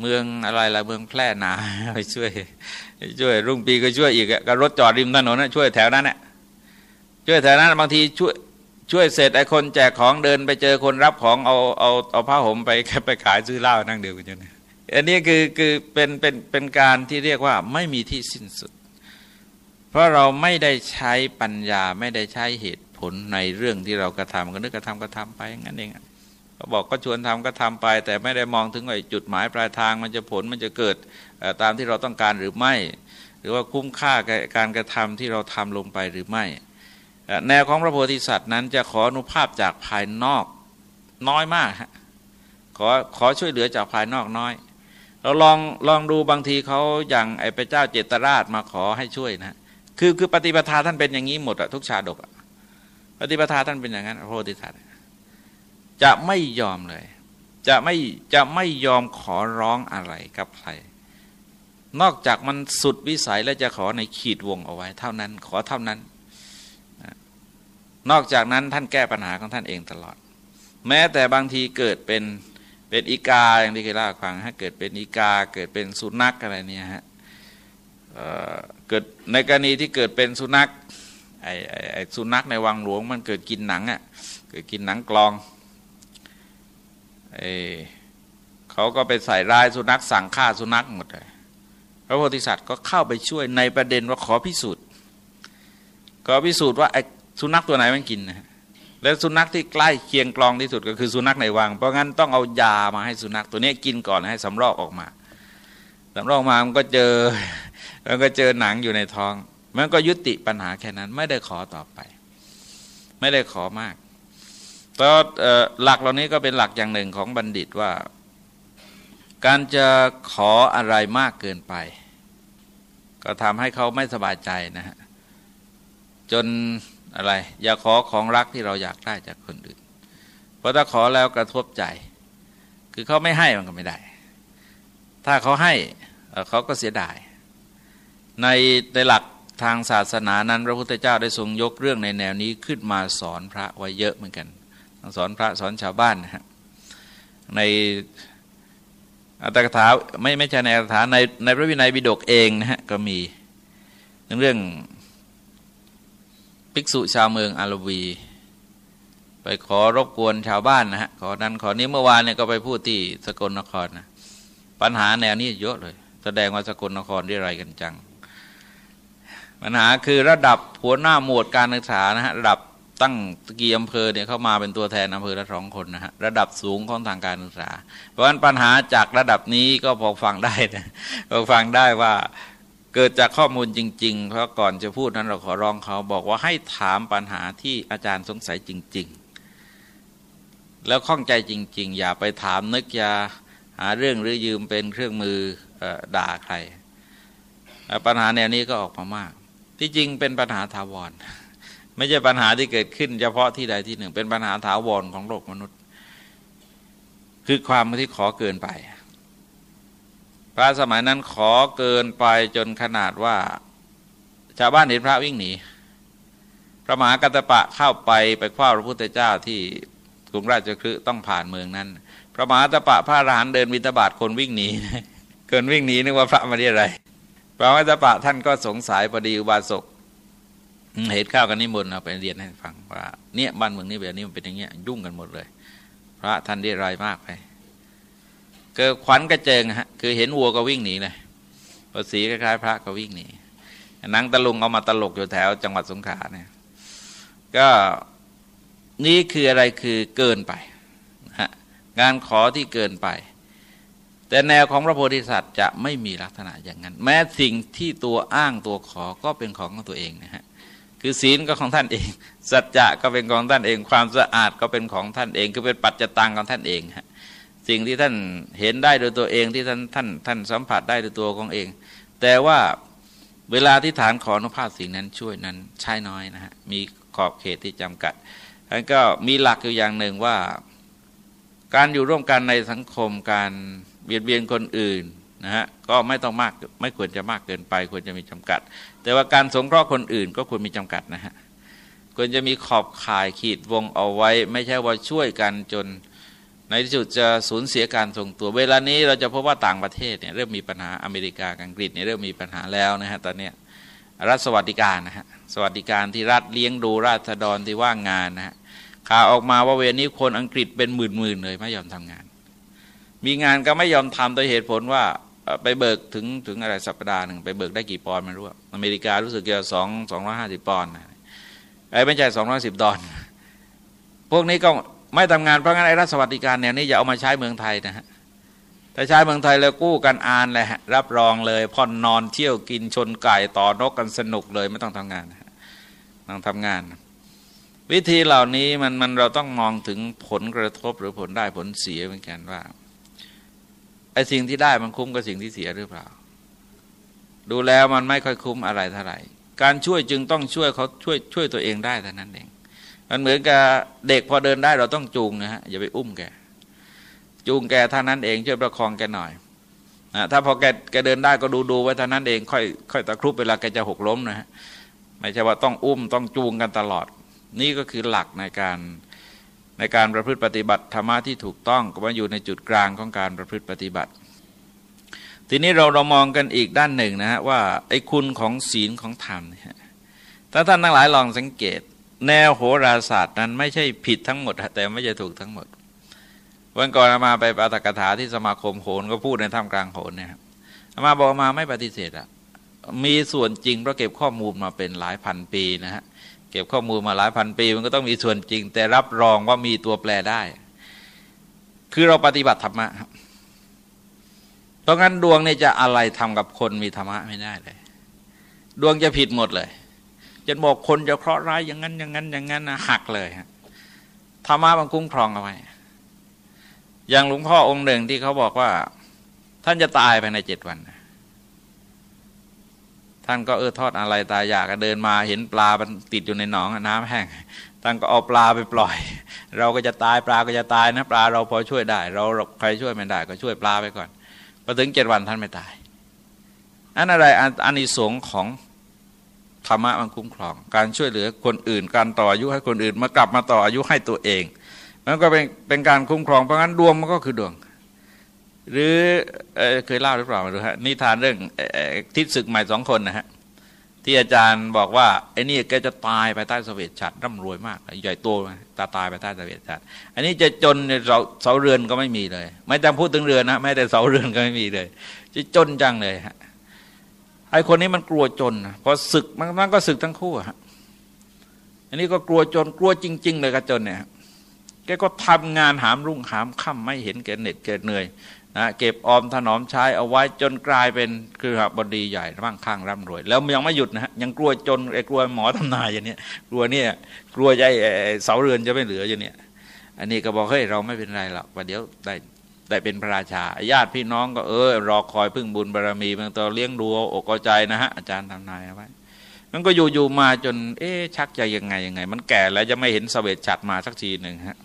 [SPEAKER 1] เมืองอะไรละเมืองแพร่นาไปช่วย ช่วยรุ่งปีก็ช่วยอีกก็รถจอดริมถนนนะช่วยแถวนั้นแหละช่วยแถวนั้นบางทีช่วยช่วยเสร็จไอ้คนแจกของเดินไปเจอคนรับของเอาเอาเอาผ้าห่มไปไปขายซื้อเหล้านั่งเดียวกันอยู่นี่อันนี้คือคือเป็นเป็นเป็นการที่เรียกว่าไม่มีที่สิ้นสุด เพราะเราไม่ได้ใช้ปัญญาไม่ได้ใช้เหตุผลในเรื่องที่เรากระทำก็นึกกระทำก็ทำไปงั้นเอง เขาบอกก็ชวนทำก็ทำไป แต่ไม่ได้มองถึงไอ้จุดหมายปลายทางมันจะผลมันจะเกิดตามที่เราต้องการหรือไม่ หรือว่าคุ้มค่าการกระทำที่เราทำลงไปหรือไม่ แนวของพระโพธิสัตว์นั้นจะขออนุภาพจากภายนอกน้อยมากขอขอช่วยเหลือจากภายนอกน้อย เราลองลองดูบางทีเขาอย่างไอ้พระเจ้าเจตราชมาขอให้ช่วยนะคือคือปฏิปทาท่านเป็นอย่างนี้หมดอะทุกชาดกปฏิปทาท่านเป็นอย่างนั้นพระโพธิสัตว์ จะไม่ยอมเลย จะไม่จะไม่ยอมขอร้องอะไรกับใคร นอกจากมันสุดวิสัยและจะขอในขีดวงเอาไว้ เท่านั้น ขอเท่านั้น นอกจากนั้นท่านแก้ปัญหาของท่านเองตลอด แม้แต่บางทีเกิดเป็นเป็นอีกาอย่างที่เคยเล่าฟังฮะเกิดเป็นอีกา เกิดเป็นสุนัขอะไรเนี่ยฮะเกิดในกรณีที่เกิดเป็นสุนัขไอ้ไอ้สุนัขในวังหลวงมันเกิดกินหนังอะ่ะเกิดกินหนังกลอง เขาก็ไปใส่ร้ายสุนัขสั่งฆ่าสุนัขหมดเลยพระโพธิสัตว์ก็เข้าไปช่วยในประเด็นว่าขอพิสูจน์ขอพิสูจน์ว่าไอ้สุนัขตัวไหนมันกินนะและสุนัขที่ใกล้เคียงกลองที่สุดก็คือสุนัขในวัง เพราะงั้นต้องเอายามาให้สุนัขตัวนี้กินก่อนให้สำรอกออกมาสำรอกมามันก็เจอมันก็เจอหนังอยู่ในท้อง มันก็ยุติปัญหาแค่นั้น ไม่ได้ขอต่อไป ไม่ได้ขอมาก ก็หลักเหล่านี้ก็เป็นหลักอย่างหนึ่งของบัณฑิตว่า การจะขออะไรมากเกินไป ก็ทำให้เขาไม่สบายใจนะฮะจนอะไร อย่าขอของรักที่เราอยากได้จากคนอื่น เพราะถ้าขอแล้วกระทบใจ คือเขาไม่ให้มันก็ไม่ได้ ถ้าเขาให้เขาก็เสียดาย ในในหลักทางศาสนานั้น พระพุทธเจ้าได้ทรงยกเรื่องในแนวนี้ขึ้นมาสอนพระไว้เยอะเหมือนกัน สอนพระสอนชาวบ้านนะฮะในอัตถกถาไม่ไม่ใช่ในอัตถกถาในในพระวินัยบิดกเองนะฮะก็มีเรื่องภิกษุชาวเมืองอารวี ไปขอรบกวนชาวบ้านนะฮะขอนั้นขอนี้เมื่อวานเนี่ยก็ไปพูดที่สกลนครนะปัญหาแนวนี้เยอะเลย แสดงว่าสกลนครได้ไรกันจัง ปัญหาคือระดับหัวหน้าหมวดการศึกษานะฮะระดับ ตั้งกี่อำเภอเนี่ยเข้ามาเป็นตัวแทนอำเภอละสองคนนะฮะระดับสูงของทางการศึกษา เพราะฉะนั้นปัญหาจากระดับนี้ก็พอฟังได้นะพอฟังได้ว่าเกิดจากข้อมูลจริง ๆ เพราะก่อนจะพูดนั้นเราขอร้องเขาบอกว่าให้ถามปัญหาที่อาจารย์สงสัยจริง ๆ แล้วข้องใจจริง ๆ อย่าไปถามนึกยาหาเรื่องหรือยืมเป็นเครื่องมือด่าใคร ปัญหาแนวนี้ก็ออกมามาก ที่จริงเป็นปัญหาทาวร ไม่ใช่ปัญหาที่เกิดขึ้น เฉพาะที่ใดที่หนึ่ง เป็นปัญหาถาวรของโลกมนุษย์ คือความที่ขอเกินไป พระสมัยนั้นขอเกินไปจนขนาดว่าชาวบ้านเห็นพระวิ่งหนี พระมหากัตปะเข้าไปไปคว้าพระพุทธเจ้าที่กรุงราชคฤห์ต้องผ่านเมืองนั้น พระมหากัตปะพระอรหันเดินวินทบาทคนวิ่งหนีเกินวิ่งหนีนึกว่าพระมาเรียอะไรพระมหากัตปะท่านก็สงสัยพอดีอุบาสก เหตุข้าวกันนิมนต์เอาไปเรียนให้ฟังว่าเนี่ยบ้านเมืองนี้แบบนี้มันเป็นอย่างเงี้ยยุ่งกันหมดเลย พระท่านเรียรายมากไปเกิดขวัญกระเจิงฮะคือเห็นวัวก็วิ่งหนีเลยภาษีคล้ายๆพระก็วิ่งหนีนังตะลุงเอามาตลกอยู่แถวจังหวัดสงขลาเนี่ยก็นี่คืออะไรคือเกินไปฮะงานขอที่เกินไป แต่แนวของพระโพธิสัตว์จะไม่มีลักษณะอย่างนั้น แม้สิ่งที่ตัวอ้างตัวขอก็เป็นของของตัวเองนะฮะ คือศีลก็ของท่านเอง สัจจะก็เป็นของท่านเอง ความสะอาดก็เป็นของท่านเอง คือเป็นปัจจตังของท่านเองฮะสิ่งที่ท่านเห็นได้โดยตัวเองที่ท่านท่านท่านสัมผัสได้โดยตัวของเอง แต่ว่าเวลาที่ฐานขออนุภาพสิ่งนั้นช่วยนั้นใช่น้อยนะฮะมีขอบเขตที่จำกัดแล้วก็มีหลักอยู่อย่างหนึ่งว่า การอยู่ร่วมกันในสังคมการเบียดเบียนคนอื่นนะฮะก็ไม่ต้องมากไม่ควรจะมากเกินไป ควรจะมีจำกัด แต่ว่าการสงเคราะห์คนอื่นก็ควรมีจำกัดนะฮะควรจะมีขอบข่ายขีดวงเอาไว้ ไม่ใช่ว่าช่วยกันจนในที่สุดจะสูญเสียการทรงตัว เวลานี้เราจะพบว่าต่างประเทศเนี่ยเริ่มมีปัญหาอเมริกาอังกฤษเนี่ยเริ่มมีปัญหาแล้วนะฮะตอนนี้รัฐสวัสดิการนะฮะสวัสดิการที่รัฐเลี้ยงดูราษฎรที่ว่างงานนะฮะข่าวออกมาว่าเวลนี้คนอังกฤษเป็นหมื่นๆเลยไม่ยอมทำงาน มีงานก็ไม่ยอมทำโดยเหตุผลว่า ไปเบิกถึงถึงอะไรสัปดาห์หนึ่งไปเบิกได้กี่ปอนด์ไม่รู้อเมริการู้สึกจะสองสองร้อยห้าสิบปอนด์ไอ้ไม่ใช่สองร้อยสิบดอลพวกนี้ก็ไม่ทำงานเพราะงั้นไอ้รัฐสวัสดิการเนี่ยนี่อย่าเอามาใช้เมืองไทยนะฮะถ้าใช้เมืองไทยแล้วกู้กันอ่านเลยฮะรับรองเลยพ่อนนอนเที่ยวกินชนไก่ต่อนกกันสนุกเลยไม่ต้องทำงานต้องทำงาน วิธีเหล่านี้มันมันเราต้องมองถึงผลกระทบหรือผลได้ผลเสียเหมือนกันว่า อ้สิ่งที่ได้มันคุ้มกับสิ่งที่เสียหรือเปล่า ดูแล้วมันไม่ค่อยคุ้มอะไรเท่าไหร่ การช่วยจึงต้องช่วยเขาช่วยช่วยตัวเองได้เท่านั้นเอง มันเหมือนกับเด็กพอเดินได้เราต้องจูงนะฮะอย่าไปอุ้มแก จูงแกเท่านั้นเองช่วยประคองแกหน่อยนะถ้าพอแกแกเดินได้ก็ดูดูไว้เท่านั้นเองค่อยค่อยตะครุบเวลาแกจะหกล้มนะฮะไม่ใช่ว่าต้องอุ้มต้องจูงกันตลอด นี่ก็คือหลักในการ ในการประพฤติปฏิบัติธรรมะที่ถูกต้องก็มาอยู่ในจุดกลางของการประพฤติปฏิบัติ ทีนี้เราเรามองกันอีกด้านหนึ่งนะฮะว่าไอ้คุณของศีลของธรรมเนี่ยถ้าท่านทั้งหลายลองสังเกต แนวโหราศาสตร์นั้นไม่ใช่ผิดทั้งหมด แต่ไม่ใช่ถูกทั้งหมด วันก่อนมาไปปาตกถาที่สมาคมโหนก็พูดในท่ามกลางโหนเนี่ยมาบอกมาไม่ปฏิเสธอะมีส่วนจริงเพราะเก็บข้อมูลมาเป็นหลายพันปีนะฮะเเก็บข้อมูลมาหลายพันปี มันก็ต้องมีส่วนจริง แต่รับรองว่ามีตัวแปรได้ คือเราปฏิบัติธรรมะเพราะงั้นดวงเนี่ยจะอะไรทำกับคนมีธรรมะไม่ได้เลย ดวงจะผิดหมดเลยจนบอกคนจะเคราะห์ร้ายอย่างนั้น อย่างนั้น อย่างนั้นนะหักเลยฮะธรรมะมันคุ้มครองเอาไว้อย่างหลวงพ่อองค์หนึ่งที่เขาบอกว่า ท่านจะตายภายในเจ็ดวัน ท่านก็เออทอดอะไรตายอยากเดินมาเห็นปลามันติดอยู่ในหนองน้ำแห้งท่านก็เอาปลาไปปล่อย เราก็จะตายปลาก็จะตายนะปลาเราพอช่วยได้ เราใครช่วยไม่ได้ ก็ช่วยปลาไปก่อนพอถึงเจ็ดวันท่านไม่ตายอันอะไรอันนิสงของธรรมะมันคุ้มครอง การช่วยเหลือคนอื่น การต่ออายุให้คนอื่นมากลับมาต่ออายุให้ตัวเองมันก็เป็นเป็นการคุ้มครองเพราะงั้นดวงมันก็คือดวง หรือเเคยเล่าหรือเปล่าไม่รู้ฮะนิทานเรื่องทิศศึกใหม่สองคนนะฮะที่อาจารย์บอกว่าไอ้นี่แกจะตายไปใต้สเวตฉัตรร่ำรวยมากใหญ่โตตาตายไปใต้สเวตฉัตรอันนี้จะจนเสาเสาเรือนก็ไม่มีเลย ไม่ต้องพูดถึงเรือนนะแม้แต่เสาเรือนก็ไม่มีเลย จะจนจังเลยฮะไอ้คนนี้มันกลัวจนพอศึกมันมันก็ศึกทั้งคู่ฮะอันนี้ก็กลัวจนกลัวจริง ๆ เลยกระจนเนี่ยแกก็ทำงานหามรุ่งหามค่ำไม่เห็นแกเหน็ดแกเหนื่อย นะเก็บออมถนอมใช้เอาไว้จนกลายเป็นคือหบดีใหญ่ร่างข้างร่ำรวย แล้วยังไม่หยุดนะฮะยังกลัวจนไอ้กลัวหมอทำนายอย่างนี้กลัวเนี่ยกลัวใจเสาเรือนจะไม่เหลืออย่างนี้อันนี้ก็บอกเฮ้ยเราไม่เป็นไรหรอกว่าเดี๋ยวได้ได้เป็นพระราชาญาติพี่น้องก็เออรอคอยพึ่งบุญบารรมีบางตัวเลี้ยงดูอกเอาใจนะฮะอาจารย์ทำนายเอาไว้มันก็อยู่ๆมาจน เอ๊ชักใจยังไงยังไง มันแก่แล้วจะไม่เห็นสเวตฉัดมาสักทีหนึ่งฮะ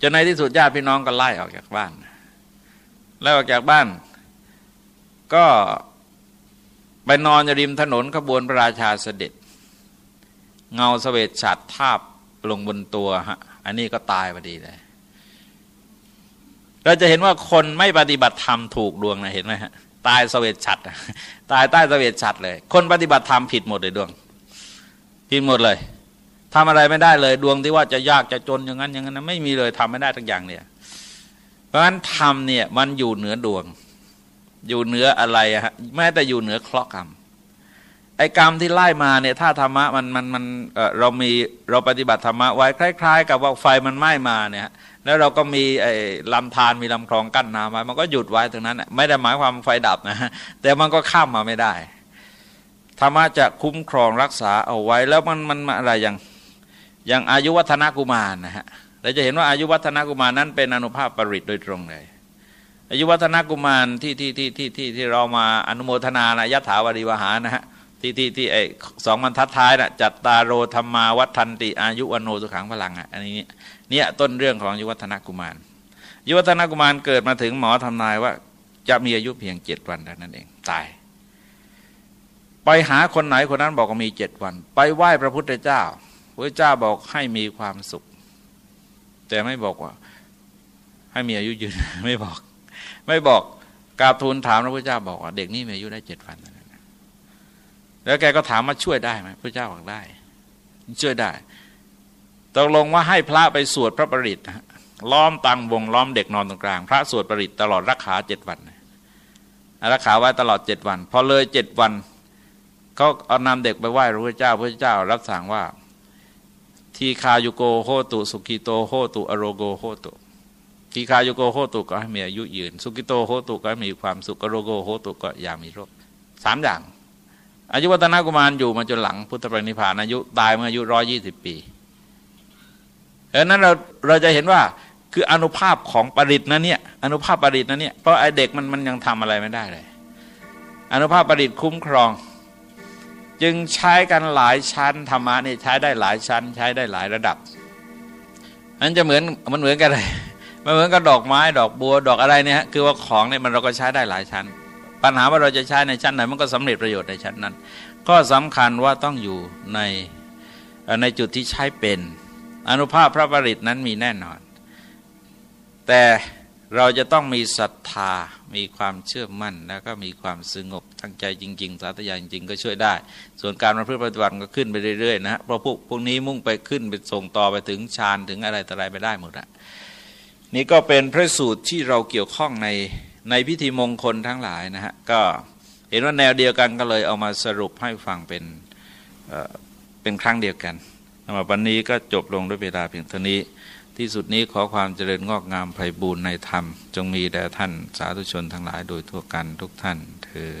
[SPEAKER 1] จนในที่สุดญาติพี่น้องก็ไล่ออกจากบ้านแล้วออกจากบ้าน ก็ไปนอนอยู่ริมถนนขบวนพระราชาเสด็จ เงาสเสวตฉัตรทาบลงบนตัวฮะอันนี้ก็ตายพอดีเลยเราจะเห็นว่าคนไม่ปฏิบัติธรรมถูกดวงนะเห็นไหมฮะตายสเสวตฉัตรตายใต้สเสวตฉัตรเลย คนปฏิบัติธรรมผิดหมดเลยดวงผิดหมดเลย ทำอะไรไม่ได้เลย ดวงที่ว่าจะยากจะจนอย่างนั้นอย่างนั้นไม่มีเลยทำไม่ได้ทั้งอย่างเนี่ย เพราะฉะนั้นธรรมเนี่ยมันอยู่เหนือดวง อยู่เหนืออะไรฮะแม้แต่อยู่เหนือเคราะห์กรรมไอ้กรรมที่ไล่มาเนี่ยถ้าธรรมะมันมันมันเเรามีเราปฏิบัติธรรมะไว้คล้าย ๆ กับว่าไฟมันไหม้มาเนี่ยแล้วเราก็มีไอ้ลำธารมีลำคลองกั้นน้ำไว้มันก็หยุดไว้ตรงนั้น ไม่ได้หมายความไฟดับนะแต่มันก็ข้ามมาไม่ได้ธรรมะจะคุ้มครองรักษาเอาไว้แล้วมันมันอะไรอย่าง อย่างอายุวัฒนกุมารนะฮะเราจะเห็นว่าอายุวัฒนกุมารนั้นเป็นอนุภาพปริตโดยตรงเลยอายุวัฒนกุมารที่ที่ที่ที่ที่ที่เรามาอนุโมทนานะยะถาวริวหานะฮะที่ที่ที่ไอ้สองบรรทัดท้ายนะจัตตาโรธรรมาวัฒนติอายุวโนสุขังพลังอะอันนี้เนี่ยต้นเรื่องของยุวัฒนกุมารยุวัฒนกุมารเกิดมาถึงหมอทำนายว่า จะมีอายุเพียงเจ็ดวันเท่านั้นเองตาย ไปหาคนไหนคนนั้นบอกว่ามีเจ็ดวัน ไปไหว้พระพุทธเจ้า พระเจ้าบอกให้มีความสุข แต่ไม่บอกว่า ให้มีอายุยืนไม่บอก ไม่บอกกราบทูลถามพระพุทธเจ้าบอกว่าเด็กนี่มีอายุได้เจ็ดวันแล้วแกก็ถามมาช่วยได้ไหมพระเจ้าบอกได้ ช่วยได้ตกลงว่าให้พระไปสวดพระปริตล้อมตั้งวงล้อมเด็กนอนตรงกลาง พระสวดปริตตลอดรักษาเจ็ดวันรักษาไว้ตลอดเจ็ดวัน พอเลยเจ็ดวันเขาเอานำเด็กไปไหว้พระเจ้าพระเจ้ารับสั่งว่า ทีฆายุโกโหตุสุขิโตโหตุอโรโค โหตุทีฆายุโกโหตุก็ให้มีอายุยืน สุขิโตโหตุก็ให้มีความสุขอโรโค โหตุก็อย่ามีโรคสามอย่าง อายุวัฒนกุมารอยู่มาจนหลังพุทธปรินิพานอายุตายเมื่ออายุร้อยี่สิบปีดังนั้นเราเราจะเห็นว่าคืออนุภาพของปริตนะเนี่ยอนุภาพปริตนะเนี่ยเพราะไอเด็กมันมันยังทำอะไรไม่ได้เลย อนุภาพปริตคุ้มครอง จึงใช้กันหลายชั้นธรรมะนี่ใช้ได้หลายชั้น ใช้ได้หลายระดับนั้นจะเหมือนมันเหมือนกันเลยมันเหมือนกับดอกไม้ดอกบัวดอกอะไรเนี่ยคือว่าของเนี่ยมันเราก็ใช้ได้หลายชั้น ปัญหาว่าเราจะใช้ในชั้นไหนมันก็สำเร็จประโยชน์ในชั้นนั้น ก็สำคัญว่าต้องอยู่ในในจุดที่ใช้เป็น อนุภาพพระปริตนั้นมีแน่นอน แต่ เราจะต้องมีศรัทธา มีความเชื่อมั่น แล้วก็มีความสงบทั้งใจจริง ๆ สาธยายจริง ๆ ก็ช่วยได้ ส่วนการมาเพื่อปฏิบัติก็ขึ้นไปเรื่อยๆนะฮะเพราะพวกพวกนี้มุ่งไปขึ้นไปส่งต่อไปถึงฌานถึงอะไรต่ออะไรไปได้หมดอะนี่ก็เป็นพระสูตรที่เราเกี่ยวข้องในในพิธีมงคลทั้งหลายนะฮะก็เห็นว่าแนวเดียวกันก็เลยเอามาสรุปให้ฟังเป็นเป็นครั้งเดียวกันสำหรับวันนี้ก็จบลงด้วยเวลาเพียงเท่านี้ ที่สุดนี้ขอความเจริญงอกงามไพบูรณ์ในธรรม จงมีแด่ท่านสาธุชนทั้งหลายโดยทั่วกันทุกท่านเธอ